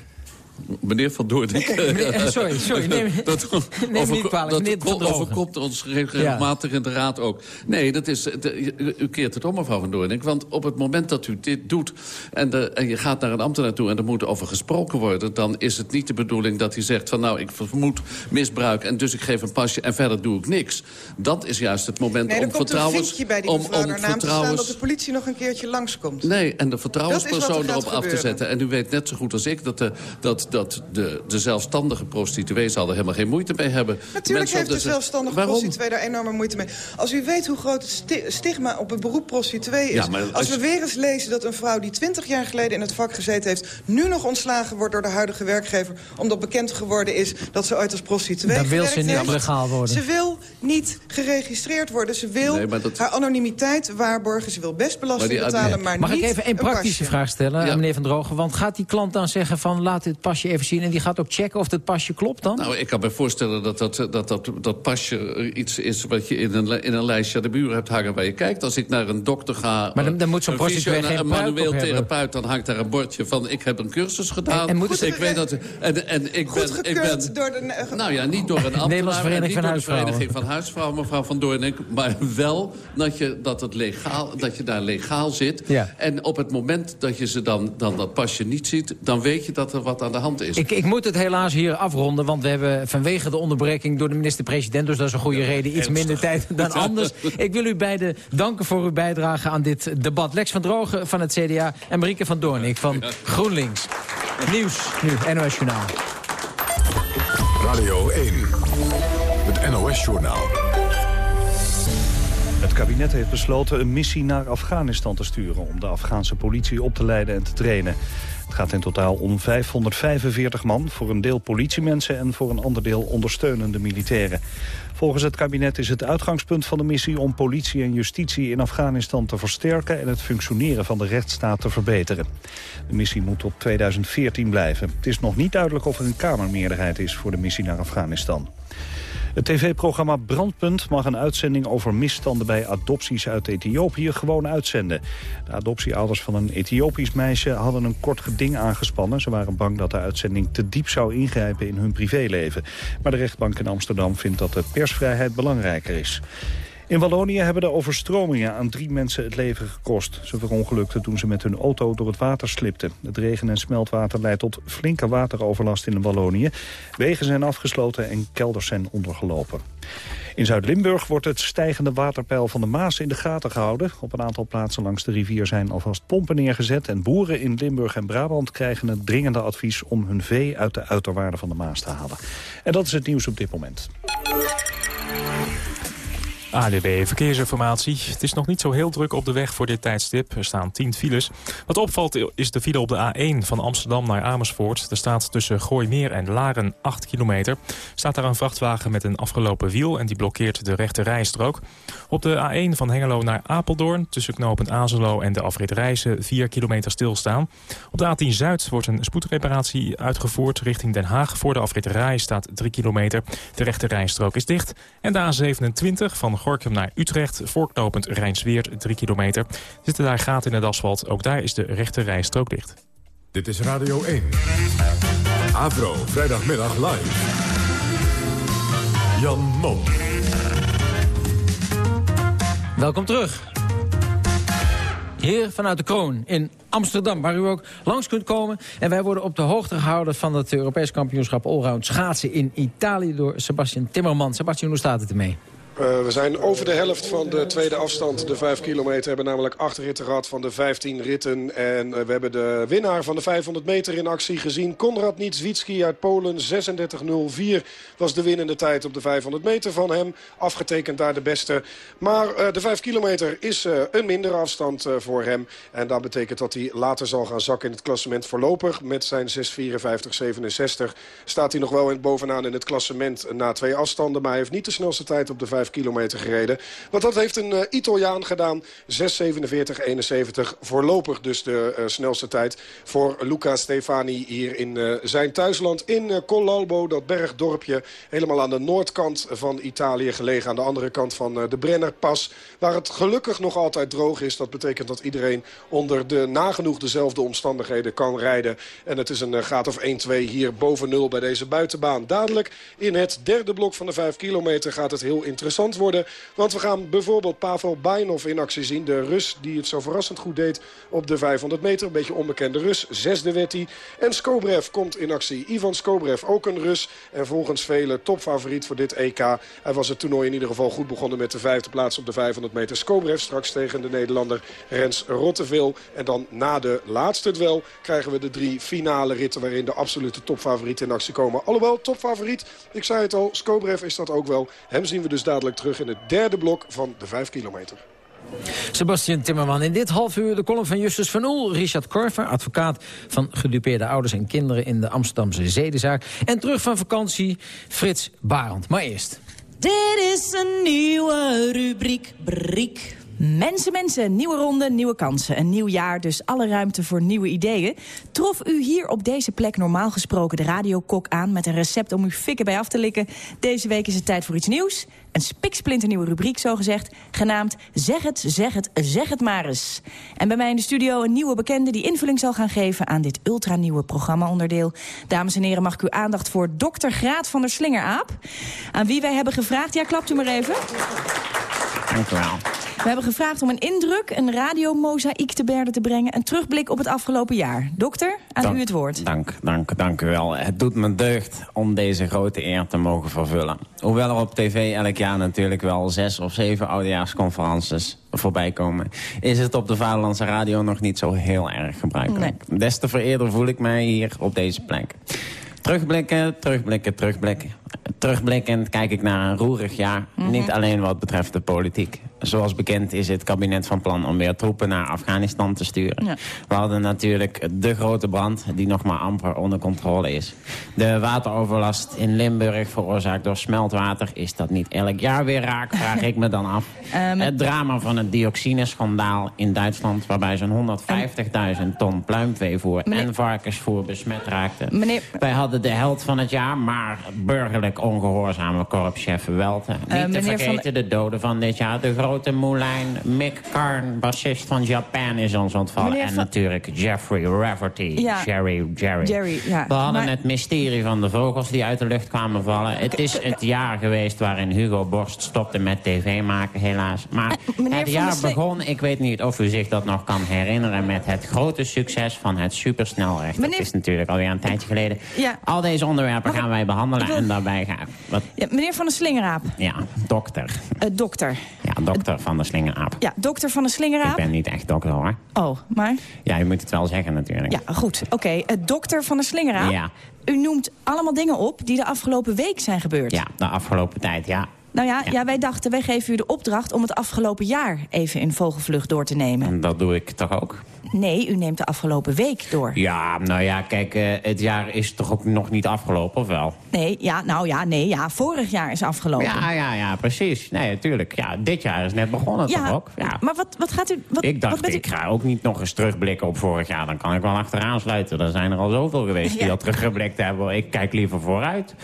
Meneer Van Doornik. Meneer- sorry, sorry, neem- dat neem me niet over- kwalijk, dat meneer Van Drogen. overkomt ons regelmatig in de raad ook. Nee, dat is, de- u- keert het om, mevrouw Van Doornik. Want op het moment dat u dit doet... En, de, en je gaat naar een ambtenaar toe en er moet over gesproken worden... dan is het niet de bedoeling dat hij zegt van... nou, ik vermoed misbruik en dus ik geef een pasje... en verder doe ik niks. Dat is juist het moment Nee, om er komt een vertrouwens... vinkje bij die om, om naam te staan... dat vertrouwens de politie nog een keertje langskomt. Nee, en de vertrouwenspersoon er erop af te zetten. En u weet net zo goed als ik dat de, dat, dat de, de zelfstandige prostituee zal er helemaal geen moeite mee hebben. Natuurlijk Mensen heeft de zelfstandige Waarom? prostituee daar enorme moeite mee. Als u weet hoe groot het sti- stigma op het beroep prostituee is... Ja, als als- we weer eens lezen dat een vrouw die 20 jaar geleden in het vak gezeten heeft... nu nog ontslagen wordt door de huidige werkgever... omdat bekend geworden is dat ze ooit als prostituee Dan wil ze niet heeft. legaal worden. Ze wil niet geregistreerd worden. Ze wil Nee, maar dat- haar anonimiteit waarborgen. Ze wil best belasting Maar die- betalen, maar Mag niet ik even een praktische vraag stellen, Ja. meneer Van Drogen? Want gaat die klant dan zeggen van laat dit pasje even zien... en die gaat ook checken of het pasje klopt dan? Nou, ik kan me voorstellen dat dat, dat, dat, dat pasje iets is... wat je in een, in een lijstje aan de muur hebt hangen waar je kijkt. Als ik naar een dokter ga... Maar dan- dan moet zo'n een prostituee geen Een manueel therapeut, dan hangt daar een bordje van... ik heb een cursus gedaan. En- en ik weet dat... En, en ik ben, ik ben door de... Nou ja, niet door een ambtenaar Nederlandse en Vereniging niet van door de Huisvrouwen. Vereniging van Huisvrouwen, mevrouw Van Doornik. Maar wel dat je, dat het legaal, dat je daar legaal zit. Ja. En op het moment dat je ze dan, dan dat pasje niet ziet... dan weet je dat er wat aan de hand is. Ik, ik moet het helaas hier afronden, want we hebben vanwege de onderbreking door de minister-president, dus dat is een goede reden, iets minder tijd dan anders. Ik wil u beiden danken voor uw bijdrage aan dit debat. Lex van Drogen van het CDA en Marieke van Doornik van GroenLinks. Nieuws nu, NOS Journaal. Radio 1. Het NOS-journaal. Het kabinet heeft besloten een missie naar Afghanistan te sturen... om de Afghaanse politie op te leiden en te trainen. Het gaat in totaal om 545 man, voor een deel politiemensen... en voor een ander deel ondersteunende militairen. Volgens het kabinet is het uitgangspunt van de missie... om politie en justitie in Afghanistan te versterken... en het functioneren van de rechtsstaat te verbeteren. De missie moet tot 2014 blijven. Het is nog niet duidelijk of er een Kamermeerderheid is... voor de missie naar Afghanistan. Het tv-programma Brandpunt mag een uitzending over misstanden bij adopties uit Ethiopië gewoon uitzenden. De adoptieouders van een Ethiopisch meisje hadden een kort geding aangespannen. Ze waren bang dat de uitzending te diep zou ingrijpen in hun privéleven. Maar de rechtbank in Amsterdam vindt dat de persvrijheid belangrijker is. In Wallonië hebben de overstromingen aan drie mensen het leven gekost. Ze verongelukten toen ze met hun auto door het water slipten. Het regen- en smeltwater leidt tot flinke wateroverlast in Wallonië. Wegen zijn afgesloten en kelders zijn ondergelopen. In Zuid-Limburg wordt het stijgende waterpeil van de Maas in de gaten gehouden. Op een aantal plaatsen langs de rivier zijn alvast pompen neergezet... en boeren in Limburg en Brabant krijgen het dringende advies... om hun vee uit de uiterwaarden van de Maas te halen. En dat is het nieuws op dit moment. ADB Verkeersinformatie. Het is nog niet zo heel druk op de weg voor dit tijdstip. Er staan 10 files. Wat opvalt is de file op de A1 van Amsterdam naar Amersfoort. Er staat tussen Gooimeer en Laren 8 kilometer. Staat daar een vrachtwagen met een afgelopen wiel en die blokkeert de rechte rijstrook. Op de A1 van Hengelo naar Apeldoorn tussen knooppunt Azelo en de afrit Rijssen 4 kilometer stilstaan. Op de A10 Zuid wordt een spoedreparatie uitgevoerd richting Den Haag. Voor de afrit Rij staat 3 kilometer. De rechte rijstrook is dicht. En de A27 van Gorkum naar Utrecht, voorknopend Rijnsweert 3 kilometer. Zitten daar gaten in het asfalt, ook daar is de rechte rijstrook dicht. Dit is Radio 1. Avro, vrijdagmiddag live. Jan Mom. Welkom terug. Hier vanuit de Kroon in Amsterdam, waar u ook langs kunt komen. En wij worden op de hoogte gehouden van het Europees kampioenschap Allround schaatsen in Italië door Sebastian Timmerman. Sebastian, hoe staat het ermee? Uh, we zijn over de helft van de tweede afstand. De 5 kilometer hebben namelijk acht ritten gehad van de 15 ritten. En uh, we hebben de winnaar van de 500 meter in actie gezien. Konrad Niedzwiecki uit Polen. 36.04 was de winnende tijd op de 500 meter van hem. Afgetekend daar de beste. Maar uh, de 5 kilometer is een mindere afstand voor hem. En dat betekent dat hij later zal gaan zakken in het klassement voorlopig. Met zijn 6.54.67 staat hij nog wel bovenaan in het klassement na twee afstanden. Maar hij heeft niet de snelste tijd op de 5 5 kilometer gereden. Want dat heeft een eh, Italiaan gedaan. 6.47.71 voorlopig dus de eh, snelste tijd voor Luca Stefani hier in eh, zijn thuisland. In Collalbo, dat bergdorpje helemaal aan de noordkant van Italië gelegen. Aan de andere kant van de Brennerpas. Waar het gelukkig nog altijd droog is. Dat betekent dat iedereen onder de nagenoeg dezelfde omstandigheden kan rijden. En het is een graad of 1-2 hier boven nul bij deze buitenbaan. Dadelijk in het derde blok van de 5 kilometer gaat het heel interessant worden. Want we gaan bijvoorbeeld Pavel Bainov in actie zien. De Rus die het zo verrassend goed deed op de 500 meter. Een beetje onbekende Rus. Zesde werd hij. En Skobrev komt in actie. Ivan Skobrev, ook een Rus. En volgens velen topfavoriet voor dit EK. Hij was het toernooi in ieder geval goed begonnen met de vijfde plaats op de 500 meter. Skobrev straks tegen de Nederlander Rens Rotteveel. En dan na de laatste duel krijgen we de drie finale ritten... waarin de absolute topfavorieten in actie komen. Alhoewel, topfavoriet, ik zei het al, Skobrev is dat ook wel. Hem zien we dus dadelijk terug in het derde blok van de 5 kilometer. Sebastian Timmerman. In dit half uur de column van Justus van Oel. Richard Korver, advocaat van gedupeerde ouders en kinderen... in de Amsterdamse zedenzaak. En terug van vakantie, Frits Barend. Maar eerst... Dit is een nieuwe rubriek, Briek. Mensen, mensen, nieuwe ronde, nieuwe kansen. Een nieuw jaar, dus alle ruimte voor nieuwe ideeën. Trof u hier op deze plek normaal gesproken de radiokok aan... met een recept om uw fikken bij af te likken? Deze week is het tijd voor iets nieuws. Een spiksplinternieuwe rubriek, zogezegd, genaamd Zeg het, zeg het, zeg het maar eens. En bij mij in de studio een nieuwe bekende die invulling zal gaan geven... aan dit ultranieuwe programma-onderdeel. Dames en heren, mag ik uw aandacht voor dokter Graat van der Slingeraap? Aan wie wij hebben gevraagd... Ja, klapt u maar even. Dank u wel. We hebben gevraagd om een indruk, een radiomozaïek te berden te brengen... een terugblik op het afgelopen jaar. Dokter, aan Dank- u het woord. Dank, dank, dank u wel. Het doet me deugd om deze grote eer te mogen vervullen. Hoewel er op tv elk jaar natuurlijk wel zes of zeven oudejaarsconferences voorbij komen... is het op de Vaderlandse Radio nog niet zo heel erg gebruikelijk. Des te vereerder voel ik mij hier op deze plek. Terugblikken, terugblikken, terugblikken. Terugblikkend kijk ik naar een roerig jaar. Niet alleen wat betreft de politiek. Zoals bekend is het kabinet van plan om weer troepen naar Afghanistan te sturen. We hadden natuurlijk de grote brand die nog maar amper onder controle is. De wateroverlast in Limburg veroorzaakt door smeltwater. Is dat niet elk jaar weer raak, vraag ik me dan af. het drama van het dioxineschandaal in Duitsland... waarbij zo'n 150.000 ton pluimveevoer en varkensvoer besmet raakten. Meneer- Wij hadden de held van het jaar, maar burgerlijk ongehoorzame korpschef Welte. Niet Eh, te meneer Van vergeten de doden van dit jaar. De grote Moulijn, Mick Karn, bassist van Japan is ons ontvallen. Meneer En Van- natuurlijk Jeffrey Rafferty, Ja. Jerry, Jerry. Jerry, ja. We hadden Maar- het mysterie van de vogels die uit de lucht kwamen vallen. Het is het jaar geweest waarin Hugo Borst stopte met tv maken, helaas. Maar Eh, het jaar Sle- begon, ik weet niet of u zich dat nog kan herinneren... met het grote succes van het supersnelrecht. Meneer- Dat is natuurlijk alweer een tijdje geleden. Ja. Al deze onderwerpen gaan wij behandelen en daarbij gaan... Wat, Ja, meneer van der Slingeraap, ja, dokter. eh, dokter. Ja, dokter van de slingeraap. Ja, dokter van Ik Slingeraap. ben niet echt dokter hoor. Oh, maar... Ja, je moet het wel zeggen natuurlijk. Ja, goed. Oké, eh, dokter van der Slingeraap. Ja. U noemt allemaal dingen op die de afgelopen week zijn gebeurd. Ja, de afgelopen tijd, ja. Nou ja, ja. wij dachten, wij geven u de opdracht om het afgelopen jaar even in vogelvlucht door te nemen. En dat doe ik toch ook? Nee, u neemt de afgelopen week door. Ja, nou ja, kijk, eh, het jaar is toch ook nog niet afgelopen, of wel? Nee, ja, nou ja, nee, ja, vorig jaar is afgelopen. Ja, ja, ja, precies. Nee, natuurlijk. Ja, dit jaar is net begonnen Ja, toch ook? Ja. maar wat, wat gaat u... Wat, ik wat dacht, u- ik ga ook niet nog eens terugblikken op vorig jaar. Dan kan ik wel achteraan sluiten. Er zijn er al zoveel geweest die al teruggeblikt hebben. Ik kijk liever vooruit.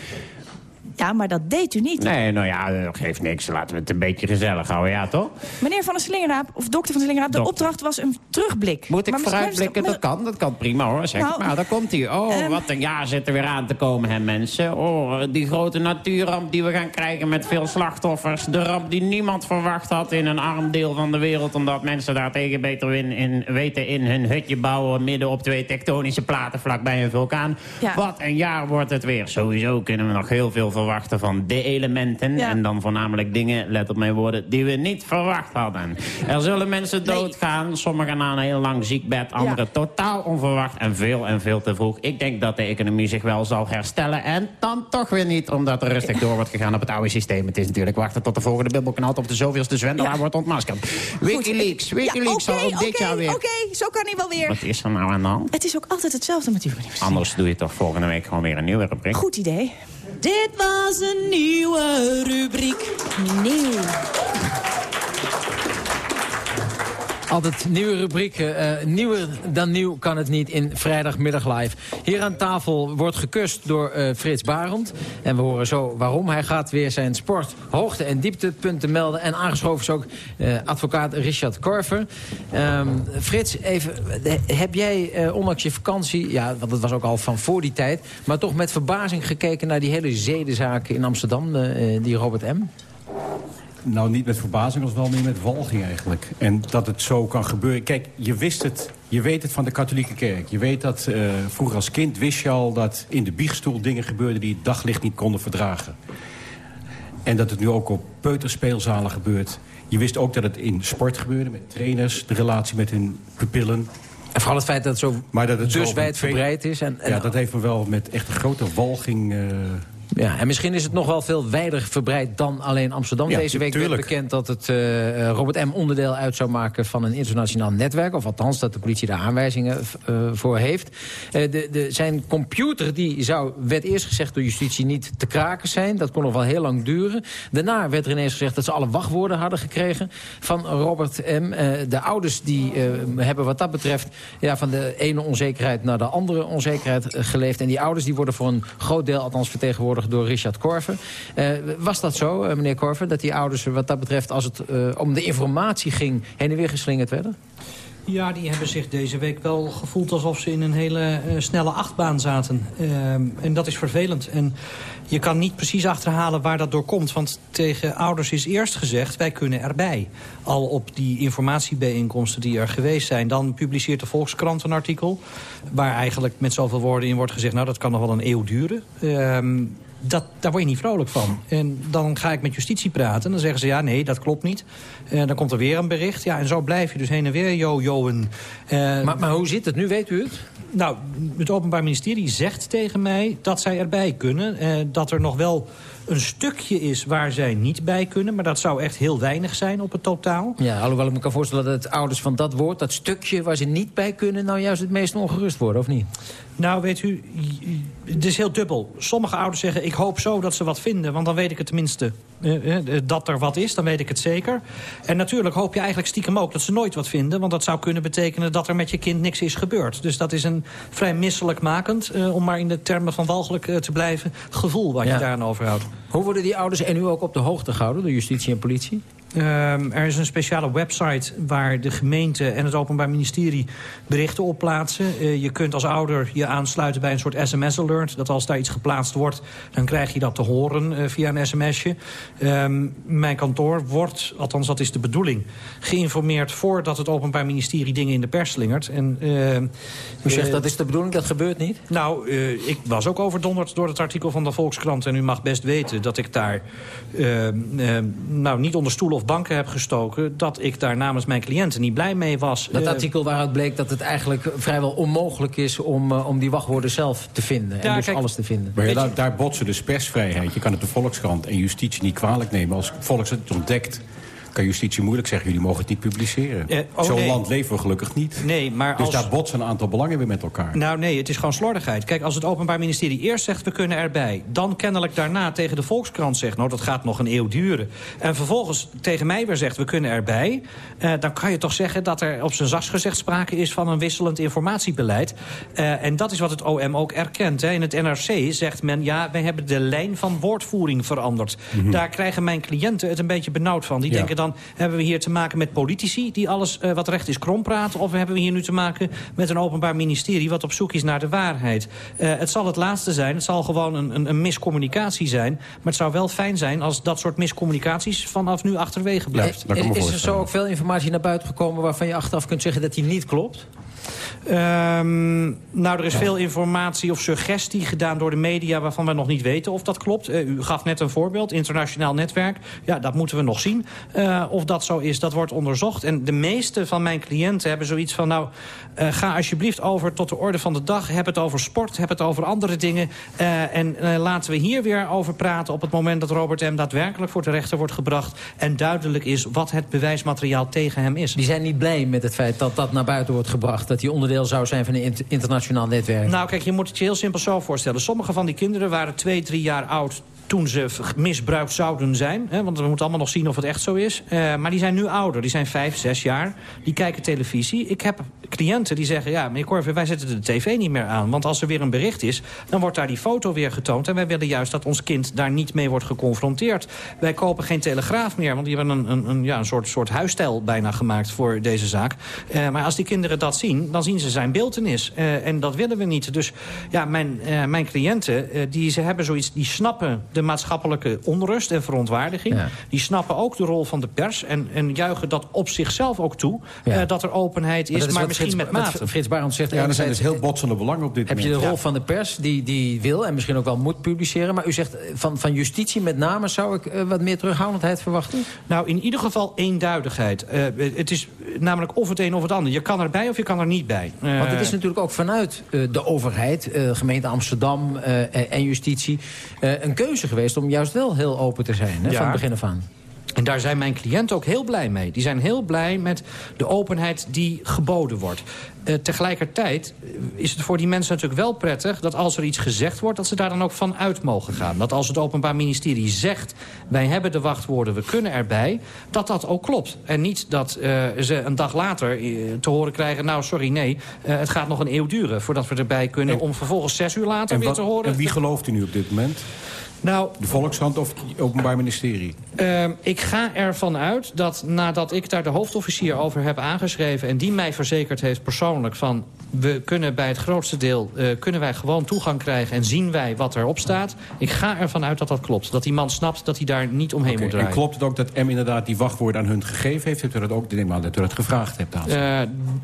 Ja, maar dat deed u niet. Nee, nou ja, dat geeft niks. Laten we het een beetje gezellig houden, ja toch? Meneer van der Slingeraap, of dokter van der Slingeraap, de opdracht was een terugblik. Moet ik Maar vooruitblikken? Dat kan, dat kan prima hoor. Zeg Nou, maar, daar komt hij. Oh, ehm, wat een jaar zit er weer aan te komen, hè mensen. Oh, die grote natuurramp die we gaan krijgen met veel slachtoffers. De ramp die niemand verwacht had in een arm deel van de wereld... omdat mensen daar tegen beter in, in, weten in hun hutje bouwen... midden op twee tektonische platen vlakbij een vulkaan. Ja. Wat een jaar wordt het weer. Sowieso kunnen we nog heel veel verwachten van de elementen. Ja. En dan voornamelijk dingen, let op mijn woorden, die we niet verwacht hadden. Er zullen mensen doodgaan, sommigen na een heel lang ziekbed, anderen totaal onverwacht en veel en veel te vroeg. Ik denk dat de economie zich wel zal herstellen en dan toch weer niet, omdat er rustig door wordt gegaan op het oude systeem. Het is natuurlijk wachten tot de volgende bubbelknalt op de zoveelste zwendelaar wordt ontmaskerd. Wikileaks, Wikileaks zal ook dit jaar weer... Oké, zo kan hij wel weer. Wat is er nou aan de hand? Het is ook altijd hetzelfde met u, meneer. Anders doe je toch volgende week gewoon weer een nieuwe rubriek. Goed idee. Dit was een nieuwe rubriek. Nieuw. Altijd nieuwe rubrieken. eh, nieuwer dan nieuw kan het niet in vrijdagmiddag live. Hier aan tafel wordt gekust door eh, Frits Barend. En we horen zo waarom. Hij gaat weer zijn sport, hoogte- en dieptepunten melden. En aangeschoven is ook eh, advocaat Richard Korver. Ehm, Frits, even, heb jij ondanks je vakantie... ja, want het was ook al van voor die tijd... maar toch met verbazing gekeken naar die hele zedenzaken in Amsterdam... die Robert M.? Nou, niet met verbazing, als wel meer met walging eigenlijk. En dat het zo kan gebeuren. Kijk, je wist het, je weet het van de katholieke kerk. Je weet dat eh, vroeger als kind wist je al dat in de biechtstoel dingen gebeurden... die het daglicht niet konden verdragen. En dat het nu ook op peuterspeelzalen gebeurt. Je wist ook dat het in sport gebeurde, met trainers... de relatie met hun pupillen. En vooral het feit dat het zo maar dat het dus wijdverbreid is. En, en Ja, dat heeft me wel met echt een grote walging... eh, Ja, en misschien is het nog wel veel wijder verbreid dan alleen Amsterdam. Ja, Deze week werd bekend dat het eh, eh, Robert M. onderdeel uit zou maken van een internationaal netwerk. Of althans dat de politie daar aanwijzingen eh, voor heeft. De, de, zijn computer die zou, werd eerst gezegd door justitie niet te kraken zijn. Dat kon nog wel heel lang duren. Daarna werd er ineens gezegd dat ze alle wachtwoorden hadden gekregen van Robert M. De ouders die hebben wat dat betreft ja, van de ene onzekerheid naar de andere onzekerheid geleefd. En die ouders die worden voor een groot deel althans vertegenwoordigd door Richard Korver. Eh, was dat zo, eh, meneer Korver, dat die ouders wat dat betreft... als het eh, om de informatie ging, heen en weer geslingerd werden? Ja, die hebben zich deze week wel gevoeld alsof ze in een hele snelle achtbaan zaten. En dat is vervelend. En je kan niet precies achterhalen waar dat door komt. Want tegen ouders is eerst gezegd, wij kunnen erbij. Al op die informatiebijeenkomsten die er geweest zijn. Dan publiceert de Volkskrant een artikel... waar eigenlijk met zoveel woorden in wordt gezegd... nou, dat kan nog wel een eeuw duren. Ehm, dat, daar word je niet vrolijk van. En dan ga ik met justitie praten. En dan zeggen ze, ja, nee, dat klopt niet. En dan komt er weer een bericht. Ja, en zo blijf je dus heen en weer jojoen. Uh, maar, maar hoe zit het nu? Weet u het? Nou, het Openbaar Ministerie zegt tegen mij dat zij erbij kunnen. Uh, dat er nog wel een stukje is waar zij niet bij kunnen. Maar dat zou echt heel weinig zijn op het totaal. Ja, alhoewel ik me kan voorstellen dat het ouders van dat woord... dat stukje waar ze niet bij kunnen... nou juist het meest ongerust worden, of niet? Nou, weet u, het is heel dubbel. Sommige ouders zeggen, ik hoop zo dat ze wat vinden... want dan weet ik het tenminste uh, uh, dat er wat is, dan weet ik het zeker. En natuurlijk hoop je eigenlijk stiekem ook dat ze nooit wat vinden... want dat zou kunnen betekenen dat er met je kind niks is gebeurd. Dus dat is een vrij misselijkmakend, uh, om maar in de termen van walgelijk te blijven... gevoel wat ja. je daaraan overhoudt. Hoe worden die ouders en u ook op de hoogte gehouden door justitie en politie? Um, er is een speciale website waar de gemeente en het Openbaar Ministerie berichten op plaatsen. Uh, je kunt als ouder je aansluiten bij een soort sms-alert. Dat als daar iets geplaatst wordt, dan krijg je dat te horen uh, via een sms'je. Um, mijn kantoor wordt, althans dat is de bedoeling, geïnformeerd voordat het Openbaar Ministerie dingen in de pers slingert. En, uh, u zegt dat is de bedoeling, dat gebeurt niet? Nou, ik was ook overdonderd door het artikel van de Volkskrant. En u mag best weten dat ik daar nou, niet onder stoel of banken heb gestoken... dat ik daar namens mijn cliënten niet blij mee was. Dat artikel waaruit bleek dat het eigenlijk vrijwel onmogelijk is... om, uh, om die wachtwoorden zelf te vinden en dus kijk, alles te vinden. Maar ja, daar, daar botsen dus persvrijheid. Je kan het de Volkskrant en justitie niet kwalijk nemen. Als Volkskrant het ontdekt kan justitie moeilijk zeggen... jullie mogen het niet publiceren. Uh, oh, Zo'n nee. land leven we gelukkig niet. Nee, maar dus als... daar botsen een aantal belangen weer met elkaar. Nou nee, het is gewoon slordigheid. Kijk, als het Openbaar Ministerie eerst zegt we kunnen erbij... dan kennelijk daarna tegen de Volkskrant zegt... nou, dat gaat nog een eeuw duren. En vervolgens tegen mij weer zegt we kunnen erbij... Uh, dan kan je toch zeggen dat er op zijn zachts gezegd sprake is... van een wisselend informatiebeleid. Uh, en dat is wat het OM ook erkent. Hè. In het NRC zegt men, ja, wij hebben de lijn van woordvoering veranderd. Mm -hmm. Daar krijgen mijn cliënten het een beetje benauwd van. Die ja. denken dan, hebben we hier te maken met politici... die alles uh, wat recht is krom praten... of hebben we hier nu te maken met een openbaar ministerie... wat op zoek is naar de waarheid. Uh, het zal het laatste zijn. Het zal gewoon een, een, een, miscommunicatie zijn. Maar het zou wel fijn zijn als dat soort miscommunicaties... vanaf nu achterwege blijft. Ja, is, is er zo ook veel informatie naar buiten gekomen... waarvan je achteraf kunt zeggen dat die niet klopt? Um, nou, er is veel informatie of suggestie gedaan door de media... waarvan we nog niet weten of dat klopt. Uh, u gaf net een voorbeeld, internationaal netwerk. Ja, dat moeten we nog zien. Uh, of dat zo is, dat wordt onderzocht. En de meeste van mijn cliënten hebben zoiets van... nou, uh, ga alsjeblieft over tot de orde van de dag. Heb het over sport, heb het over andere dingen. en laten we hier weer over praten... op het moment dat Robert M. daadwerkelijk voor de rechter wordt gebracht... en duidelijk is wat het bewijsmateriaal tegen hem is. Die zijn niet blij met het feit dat dat naar buiten wordt gebracht. Dat hij onderdeel zou zijn van een int- internationaal netwerk? Nou, kijk, je moet het je heel simpel zo voorstellen. Sommige van die kinderen waren twee, drie jaar oud toen ze misbruikt zouden zijn. Hè, want we moeten allemaal nog zien of het echt zo is. Eh, maar die zijn nu ouder. Die zijn vijf, zes jaar. Die kijken televisie. Ik heb cliënten die zeggen... ja, meneer Korver, wij zetten de tv niet meer aan. Want als er weer een bericht is, dan wordt daar die foto weer getoond. En wij willen juist dat ons kind daar niet mee wordt geconfronteerd. Wij kopen geen telegraaf meer. Want die hebben een, een, een, ja, een soort, soort huisstijl bijna gemaakt voor deze zaak. Eh, maar als die kinderen dat zien, dan zien ze zijn beeltenis. Eh, en dat willen we niet. Dus ja, mijn, mijn cliënten, die, ze hebben zoiets, die snappen de maatschappelijke onrust en verontwaardiging. Ja. Die snappen ook de rol van de pers en, en juichen dat op zichzelf ook toe. Ja. eh, dat er openheid is, maar misschien Frits, met mate. Frits Barend zegt... Ja, er zijn dus heel botsende belangen op dit Heb je de moment. rol van de pers, die, die wil en misschien ook wel moet publiceren. Maar u zegt eh, van, van justitie met name zou ik eh, wat meer terughoudendheid verwachten? Nou, in ieder geval eenduidigheid. Eh, het is namelijk of het een of het ander. Je kan erbij of je kan er niet bij. Eh, Want het is natuurlijk ook vanuit eh, de overheid, eh, gemeente Amsterdam eh, en justitie... eh, een keuze geweest om juist wel heel open te zijn, hè, Ja. van het begin af aan. En daar zijn mijn cliënten ook heel blij mee. Die zijn heel blij met de openheid die geboden wordt. Eh, tegelijkertijd is het voor die mensen natuurlijk wel prettig... dat als er iets gezegd wordt, dat ze daar dan ook van uit mogen gaan. Dat als het Openbaar Ministerie zegt... wij hebben de wachtwoorden, we kunnen erbij... dat dat ook klopt. En niet dat eh, ze een dag later eh, te horen krijgen... nou, sorry, nee, eh, het gaat nog een eeuw duren... voordat we erbij kunnen, om vervolgens zes uur later En, weer wat- te horen... en wie gelooft u nu op dit moment? Nou, De Volkshand of het Openbaar Ministerie? Ehm, ik ga ervan uit dat nadat ik daar de hoofdofficier over heb aangeschreven... en die mij verzekerd heeft persoonlijk van... we kunnen bij het grootste deel eh, kunnen wij gewoon toegang krijgen... en zien wij wat erop staat. Ik ga ervan uit dat dat klopt. Dat die man snapt dat hij daar niet omheen moet En draaien. klopt het ook dat M inderdaad die wachtwoorden aan hun gegeven heeft? Hebt u dat ook? Neem aan dat u dat gevraagd hebt. Eh,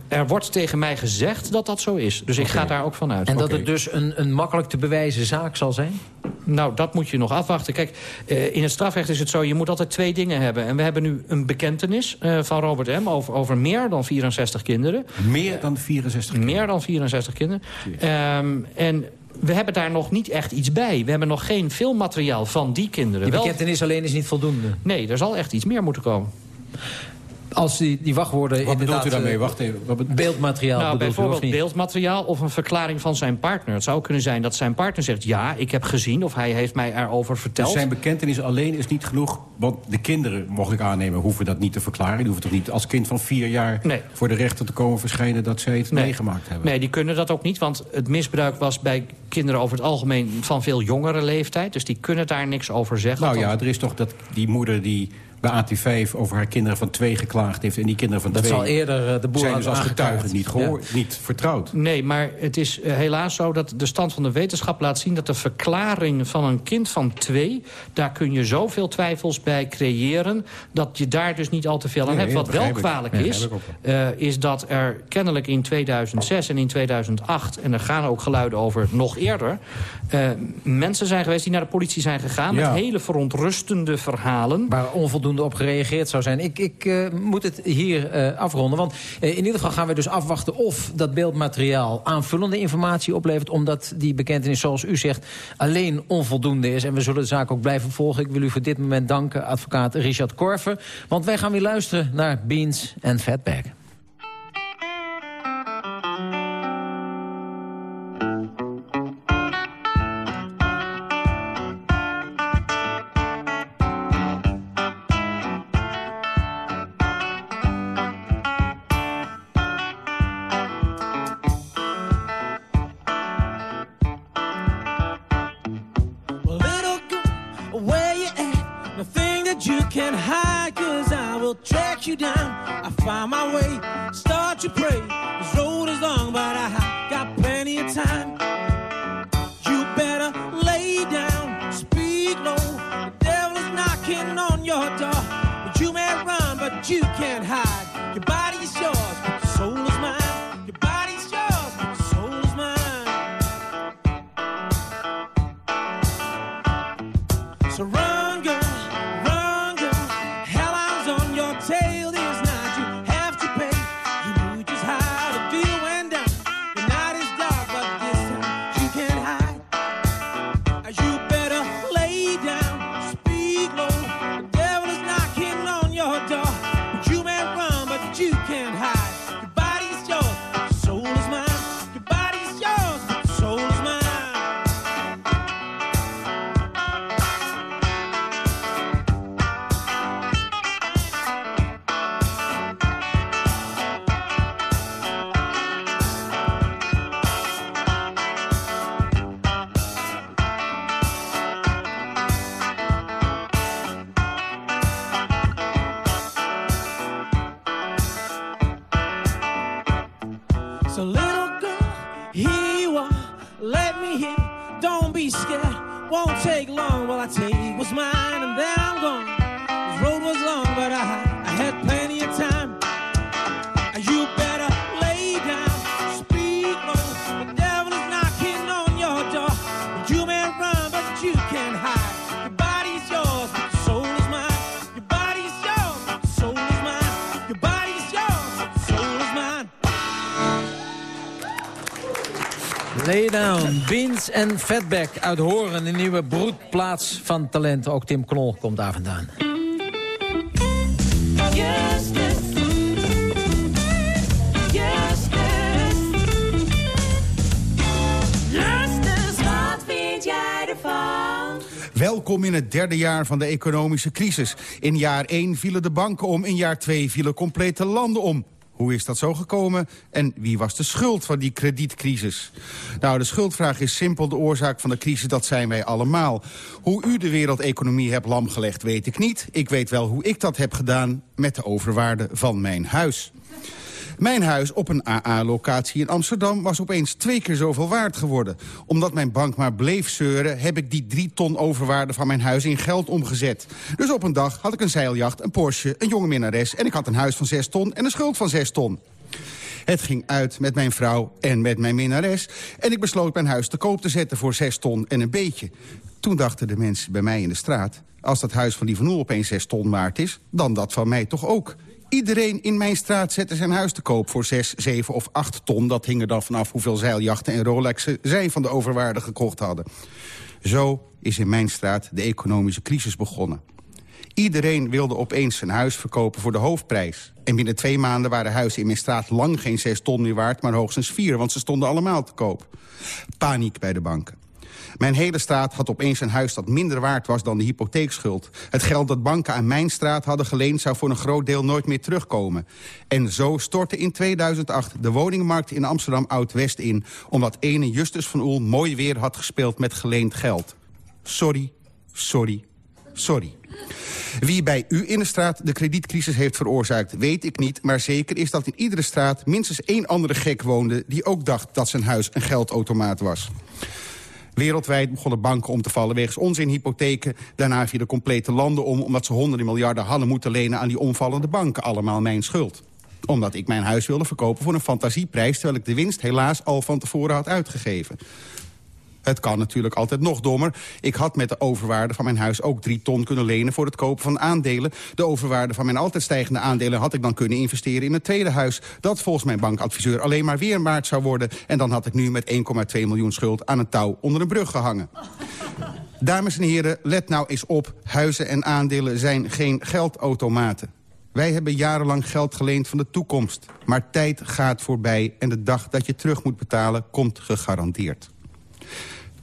er wordt tegen mij gezegd dat dat zo is. Dus ik ga daar ook van uit. En dat het dus een, een makkelijk te bewijzen zaak zal zijn? Nou, dat moet je nog afwachten. Kijk, eh, in het strafrecht is het zo, je moet altijd twee dingen hebben. En we hebben nu een bekentenis eh, van Robert M. Over, over meer dan 64 kinderen. Meer dan 64 Meer dan 64 kinderen. Ehm, en we hebben daar nog niet echt iets bij. We hebben nog geen filmmateriaal van die kinderen. Die bekentenis alleen is niet voldoende. Nee, er zal echt iets meer moeten komen. Als die, die wachtwoorden Wat bedoelt inderdaad... u daarmee? eh, Wacht even. Wat bedoelt- Beeldmateriaal nou, bedoelt of bijvoorbeeld niet? beeldmateriaal of een verklaring van zijn partner. Het zou kunnen zijn dat zijn partner zegt... ja, ik heb gezien of hij heeft mij erover verteld. Dus zijn bekentenis alleen is niet genoeg. Want de kinderen, mocht ik aannemen, hoeven dat niet te verklaren. Die hoeven toch niet als kind van vier jaar Nee. voor de rechter te komen verschijnen... dat zij het Nee. meegemaakt hebben. Nee, die kunnen dat ook niet, want het misbruik was bij kinderen over het algemeen van veel jongere leeftijd. Dus die kunnen daar niks over zeggen. Nou ja, er is toch dat die moeder die bij AT5 over haar kinderen van twee geklaagd heeft... en die kinderen van Dat twee zal eerder eh, de boel zijn dus als getuigen niet, gehoord, niet vertrouwd. Nee, maar het is eh, helaas zo dat de stand van de wetenschap laat zien... dat de verklaring van een kind van twee... daar kun je zoveel twijfels bij creëren... dat je daar dus niet al te veel aan Nee, hebt. Wat wel ik. kwalijk is, eh, is dat er kennelijk in 2006 en in 2008... en er gaan ook geluiden over nog eerder... eh, mensen zijn geweest die naar de politie zijn gegaan... Ja. met hele verontrustende verhalen. Waar onvoldoende op gereageerd zou zijn. Ik, ik eh, moet het hier eh, afronden. Want in ieder geval gaan we dus afwachten of dat beeldmateriaal aanvullende informatie oplevert. Omdat die bekentenis, zoals u zegt, alleen onvoldoende is. En we zullen de zaak ook blijven volgen. Ik wil u voor dit moment danken, advocaat Richard Korver. Want wij gaan weer luisteren naar Beans en Fatback. My way, won't take long. while I take what's mine Lay down. Beans en Fatback uit Horen, de nieuwe broedplaats van talent. Ook Tim Knol komt daar vandaan. Welkom in het derde jaar van de economische crisis. In jaar 1 vielen de banken om, in jaar 2 vielen complete landen om. Hoe is dat zo gekomen en wie was de schuld van die kredietcrisis? Nou, de schuldvraag is simpel. De oorzaak van de crisis, dat zijn wij allemaal. Hoe u de wereldeconomie hebt lamgelegd, weet ik niet. Ik weet wel hoe ik dat heb gedaan met de overwaarde van mijn huis. Mijn huis op een AA-locatie in Amsterdam was opeens twee keer zoveel waard geworden. Omdat mijn bank maar bleef zeuren, heb ik die drie ton overwaarde van mijn huis in geld omgezet. Dus op een dag had ik een zeiljacht, een Porsche, een jonge minnares... en ik had een huis van zes ton en een schuld van zes ton. Het ging uit met mijn vrouw en met mijn minnares... en ik besloot mijn huis te koop te zetten voor zes ton en een beetje. Toen dachten de mensen bij mij in de straat... als dat huis van die van Oel opeens zes ton waard is... dan dat van mij toch ook. Iedereen in mijn straat zette zijn huis te koop voor 6, 7 of 8 ton. Dat hing er dan vanaf hoeveel zeiljachten en Rolexen zij van de overwaarde gekocht hadden. Zo is in mijn straat de economische crisis begonnen. Iedereen wilde opeens zijn huis verkopen voor de hoofdprijs. En binnen twee maanden waren huizen in mijn straat lang geen 6 ton meer waard... maar hoogstens 4, want ze stonden allemaal te koop. Paniek bij de banken. Mijn hele straat had opeens een huis dat minder waard was dan de hypotheekschuld. Het geld dat banken aan mijn straat hadden geleend... zou voor een groot deel nooit meer terugkomen. En zo stortte in 2008 de woningmarkt in Amsterdam Oud-West in... omdat ene Justus van Oel mooi weer had gespeeld met geleend geld. Sorry, sorry, sorry. Wie bij u in de straat de kredietcrisis heeft veroorzaakt, weet ik niet. Maar zeker is dat in iedere straat minstens één andere gek woonde... die ook dacht dat zijn huis een geldautomaat was. Wereldwijd begonnen banken om te vallen wegens onzinhypotheken. Daarna vielen complete landen om omdat ze honderden miljarden hadden moeten lenen aan die omvallende banken. Allemaal mijn schuld. Omdat ik mijn huis wilde verkopen voor een fantasieprijs... terwijl ik de winst helaas al van tevoren had uitgegeven. Het kan natuurlijk altijd nog dommer. Ik had met de overwaarde van mijn huis ook drie ton kunnen lenen... voor het kopen van aandelen. De overwaarde van mijn altijd stijgende aandelen had ik dan kunnen investeren in een tweede huis... dat volgens mijn bankadviseur alleen maar weer waard zou worden. En dan had ik nu met 1,2 miljoen schuld aan een touw onder een brug gehangen. Dames en heren, let nou eens op. Huizen en aandelen zijn geen geldautomaten. Wij hebben jarenlang geld geleend van de toekomst. Maar tijd gaat voorbij en de dag dat je terug moet betalen komt gegarandeerd.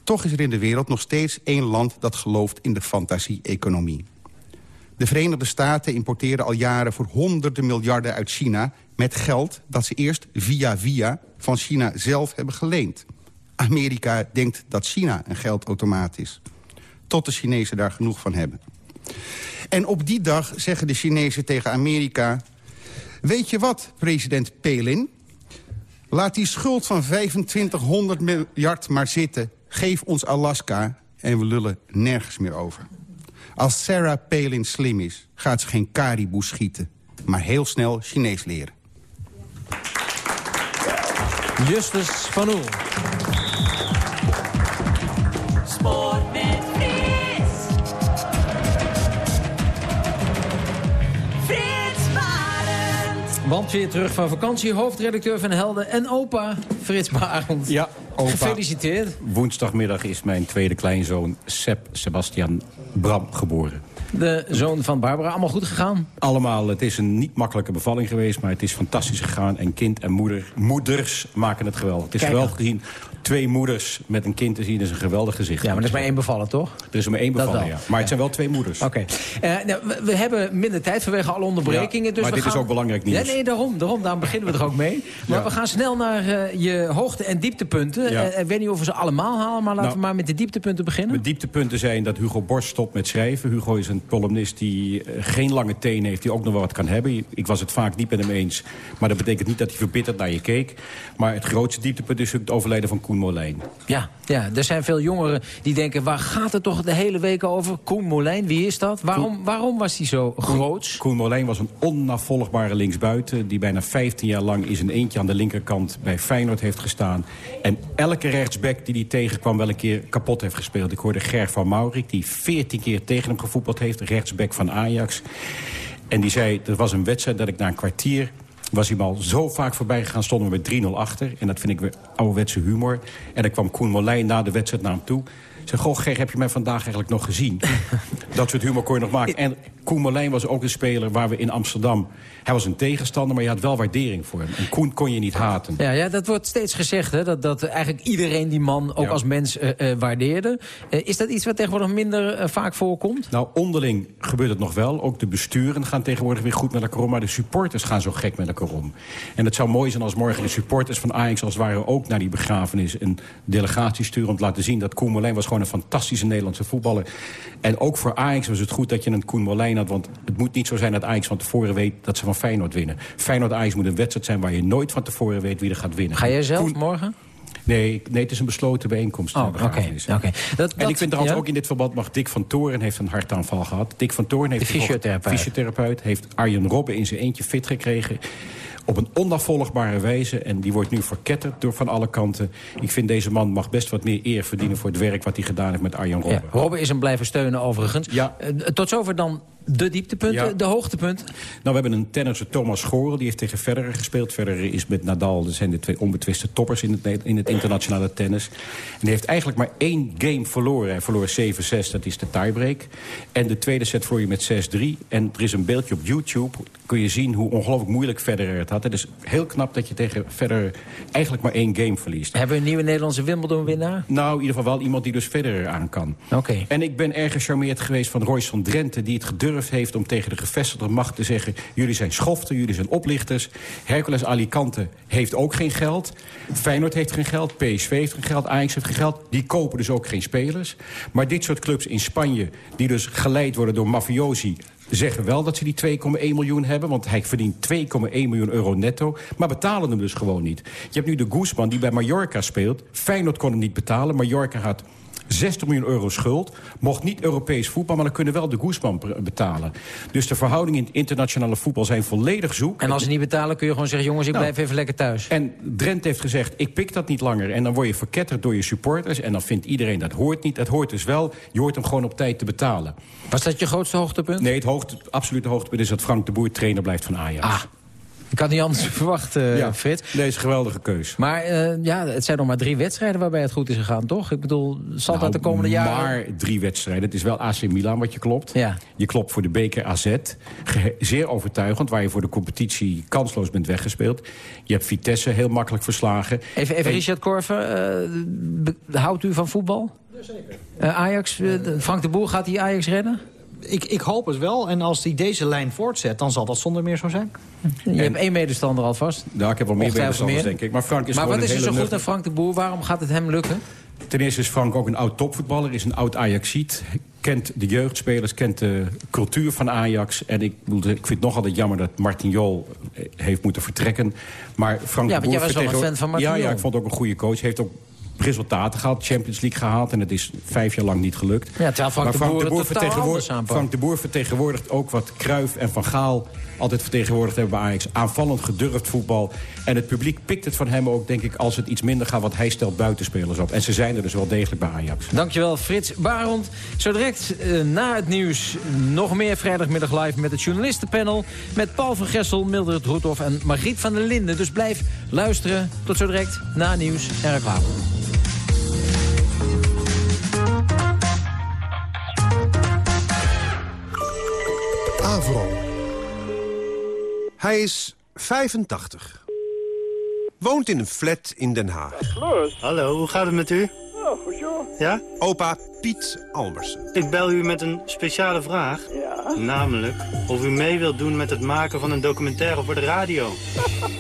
Toch is er in de wereld nog steeds één land dat gelooft in de fantasie-economie. De Verenigde Staten importeren al jaren voor honderden miljarden uit China... met geld dat ze eerst via via van China zelf hebben geleend. Amerika denkt dat China een geldautomaat is. Tot de Chinezen daar genoeg van hebben. En op die dag zeggen de Chinezen tegen Amerika... Weet je wat, president Pelin? Laat die schuld van 2500 miljard maar zitten. Geef ons Alaska en we lullen nergens meer over. Als Sarah Palin slim is, gaat ze geen kariboe schieten... maar heel snel Chinees leren. Justus van Oel. Sport Want weer terug van vakantie, hoofdredacteur van Helden en opa Frits Barend. Ja, opa. Gefeliciteerd. Woensdagmiddag is mijn tweede kleinzoon Seb Sebastian Bram geboren. De zoon van Barbara, allemaal goed gegaan? Allemaal, het is een niet makkelijke bevalling geweest... maar het is fantastisch gegaan. En kind en moeder, moeders maken het geweldig. Het is Kijk geweldig gezien. Twee moeders met een kind te zien is een geweldig gezicht. Ja, maar er is maar één bevallen, toch? Er is maar één bevallen, wel. ja. Maar het zijn wel twee moeders. Oké. Eh, nou, we, hebben minder tijd vanwege alle onderbrekingen. Ja, dus maar we dit is ook belangrijk nieuws. Nee, nee, daarom, daarom. Daarom beginnen we er ook mee. Maar Ja. we gaan snel naar eh, je hoogte- en dieptepunten. Ja. Eh, ik weet niet of we ze allemaal halen, maar laten Nou, we maar met de dieptepunten beginnen. Mijn dieptepunten zijn dat Hugo Borst stopt met schrijven. Hugo is een een columnist die eh, geen lange tenen heeft... die ook nog wel wat kan hebben. Ik was het vaak niet met hem eens. Maar dat betekent niet dat hij verbitterd naar je keek. Maar het grootste dieptepunt is het overlijden van Koen Molijn. Ja, ja, er zijn veel jongeren die denken... waar gaat het toch de hele week over? Koen Molijn, wie is dat? Waarom, waarom was hij zo groots? Koen Molijn was een onafvolgbare linksbuiten... die bijna 15 jaar lang in zijn eentje aan de linkerkant bij Feyenoord heeft gestaan. En elke rechtsback die hij tegenkwam wel een keer kapot heeft gespeeld. Ik hoorde Ger van Maurik, die 14 keer tegen hem gevoetbald heeft. Rechtsback van Ajax. En die zei, er was een wedstrijd dat ik na een kwartier was hij al zo vaak voorbij gegaan, stonden we met 3-0 achter. En dat vind ik weer ouderwetse humor. En dan kwam Koen Molijn na de wedstrijd naar hem toe. Zeg, goh, Ger, heb je mij vandaag eigenlijk nog gezien? dat soort humor kon je nog maken. En Koen Molijn was ook een speler waar we in Amsterdam... Hij was een tegenstander, maar je had wel waardering voor hem. En Koen kon je niet haten. Ja, ja dat wordt steeds gezegd, hè, dat, dat eigenlijk iedereen die man ook als mens eh, eh, waardeerde. Eh, is dat iets wat tegenwoordig minder vaak voorkomt? Nou, onderling gebeurt het nog wel. Ook de besturen gaan tegenwoordig weer goed met elkaar om. Maar de supporters gaan zo gek met elkaar om. En het zou mooi zijn als morgen de supporters van Ajax... als het ware ook naar die begrafenis een delegatie sturen... om te laten zien dat Koen Molijn was gewoon een fantastische Nederlandse voetballer. En ook voor Ajax was het goed dat je een Koen Molijn had. Want het moet niet zo zijn dat Ajax van tevoren weet... dat ze van Feyenoord winnen. Feyenoord-Ajax moet een wedstrijd zijn waar je nooit van tevoren weet wie er gaat winnen. Ga jij zelf Koen- morgen? Nee, nee, het is een besloten bijeenkomst. Oh, oké. Dat- en ik vind trouwens ja? ook in dit verband mag Dick van Toren heeft een hartaanval gehad. Dick van Toren heeft De fysiotherapeut heeft Arjen Robben in zijn eentje fit gekregen. Op een onafvolgbare wijze. En die wordt nu verketterd door van alle kanten. Ik vind deze man mag best wat meer eer verdienen... voor het werk wat hij gedaan heeft met Arjen Robben. Ja, Robben is hem blijven steunen overigens. Ja. Eh, tot zover dan de dieptepunten, Ja. de hoogtepunten. Nou, we hebben een tennisser Thomas Schorel. Die heeft tegen Federer gespeeld. Federer is met Nadal. Dat zijn de twee onbetwiste toppers in het, in het internationale tennis. En die heeft eigenlijk maar één game verloren. Hij verloor 7-6, dat is de tiebreak. En de tweede set verloor je met 6-3. En er is een beeldje op YouTube. Kun je zien hoe ongelooflijk moeilijk Federer het had. Het is heel knap dat je tegen Federer eigenlijk maar één game verliest. Hebben we een nieuwe Nederlandse Wimbledon-winnaar? Nou, in ieder geval wel iemand die dus Federer aan kan. Oké. En ik ben erg gecharmeerd geweest van Royce van Drenthe... die het gedurfd heeft om tegen de gevestigde macht te zeggen... jullie zijn schoften, jullie zijn oplichters. Hercules Alicante heeft ook geen geld. Feyenoord heeft geen geld, PSV heeft geen geld, Ajax heeft geen geld. Die kopen dus ook geen spelers. Maar dit soort clubs in Spanje, die dus geleid worden door mafiosi zeggen wel dat ze die 2,1 miljoen hebben. Want hij verdient 2,1 miljoen euro netto. Maar betalen hem dus gewoon niet. Je hebt nu de Guzman die bij Mallorca speelt. Feyenoord kon hem niet betalen. Mallorca had 60 miljoen euro schuld. Mocht niet Europees voetbal, maar dan kunnen wel de Guzman betalen. Dus de verhoudingen in het internationale voetbal zijn volledig zoek. En als ze niet betalen kun je gewoon zeggen... jongens, ik Nou. blijf even lekker thuis. En Drent heeft gezegd, ik pik dat niet langer. En dan word je verketterd door je supporters. En dan vindt iedereen dat hoort niet. Het hoort dus wel, je hoort hem gewoon op tijd te betalen. Was dat je grootste hoogtepunt? Nee, het hoogte, absolute hoogtepunt is dat Frank de Boer trainer blijft van Ajax. Ah, ik had niet anders verwacht, eh, Ja. Frits. Deze geweldige keus. Maar eh, ja, het zijn nog maar drie wedstrijden waarbij het goed is gegaan, toch? Ik bedoel, zal dat de Nou, komende jaren... Maar drie wedstrijden. Het is wel AC Milan wat je klopt. Ja. Je klopt voor de beker AZ. Ge- zeer overtuigend, waar je voor de competitie kansloos bent weggespeeld. Je hebt Vitesse heel makkelijk verslagen. Even, even En- Richard Korver, eh, houdt u van voetbal? Eh, Ajax, Frank de Boer, gaat hij Ajax redden? Ik, ik hoop het wel. En als hij deze lijn voortzet, dan zal dat zonder meer zo zijn. Je hebt één medestander alvast. Nou, ik heb wel meer medestanders, meer. denk ik. Maar Frank is maar wat is er zo goed aan Frank de Boer? Waarom gaat het hem lukken? Ten eerste is Frank ook een oud topvoetballer, is een oud Ajaxiet. Kent de jeugdspelers, kent de cultuur van Ajax. En ik, bedoel, ik vind het nog altijd jammer dat Martin Jol eh, heeft moeten vertrekken. Maar Frank Ja, de want Boer jij was wel een fan van Martin ja, ja, ik vond het ook een goede coach. Heeft ook resultaten gehaald, Champions League gehaald. En het is vijf jaar lang niet gelukt. Ja, terwijl Frank maar de Boer het totaal vertegenwoor- anders aanpakt. Frank de Boer vertegenwoordigt ook wat Kruif en Van Gaal altijd vertegenwoordigd hebben bij Ajax. Aanvallend gedurfd voetbal. En het publiek pikt het van hem ook, denk ik, als het iets minder gaat. Want hij stelt buitenspelers op. En ze zijn er dus wel degelijk bij Ajax. Dankjewel, Frits Barend. Zo direct eh, na het nieuws nog meer vrijdagmiddag live met het journalistenpanel. Met Paul van Gessel, Mildred Roethoff en Margriet van der Linden. Dus blijf luisteren. Tot zo direct na nieuws en reclame. Hij is 85. Woont in een flat in Den Haag. Hallo, hoe gaat het met u? Ja, goed joh. Ja? Opa Piet Almersen. Ik bel u met een speciale vraag. Ja. Namelijk of u mee wilt doen met het maken van een documentaire voor de radio.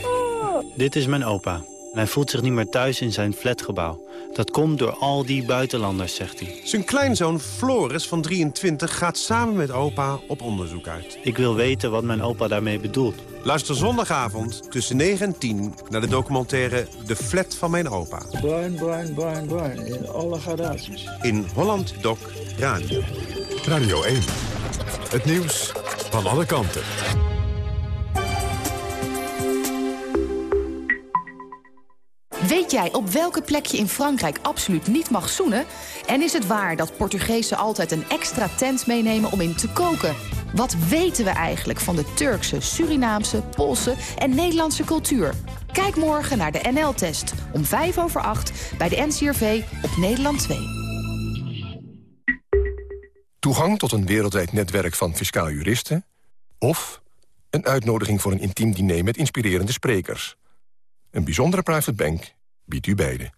Dit is mijn opa. En hij voelt zich niet meer thuis in zijn flatgebouw. Dat komt door al die buitenlanders, zegt hij. Zijn kleinzoon Floris van 23 gaat samen met opa op onderzoek uit. Ik wil weten wat mijn opa daarmee bedoelt. Luister zondagavond tussen 9 en 10 naar de documentaire De Flat van mijn opa. Bruin, bruin, bruin, bruin. In alle gradaties. In Holland Doc Radio. Radio 1. Het nieuws van alle kanten. Weet jij op welke plek je in Frankrijk absoluut niet mag zoenen? En is het waar dat Portugezen altijd een extra tent meenemen om in te koken? Wat weten we eigenlijk van de Turkse, Surinaamse, Poolse en Nederlandse cultuur? Kijk morgen naar de NL-test om 5 over 8 bij de NCRV op Nederland 2. Toegang tot een wereldwijd netwerk van fiscaal juristen... of een uitnodiging voor een intiem diner met inspirerende sprekers. Een bijzondere private bank biedt u beide.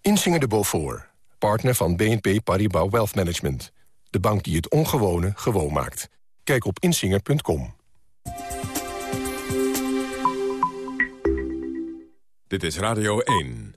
Insinger de Beaufort, partner van BNP Paribas Wealth Management. De bank die het ongewone gewoon maakt. Kijk op insinger.com. Dit is Radio 1.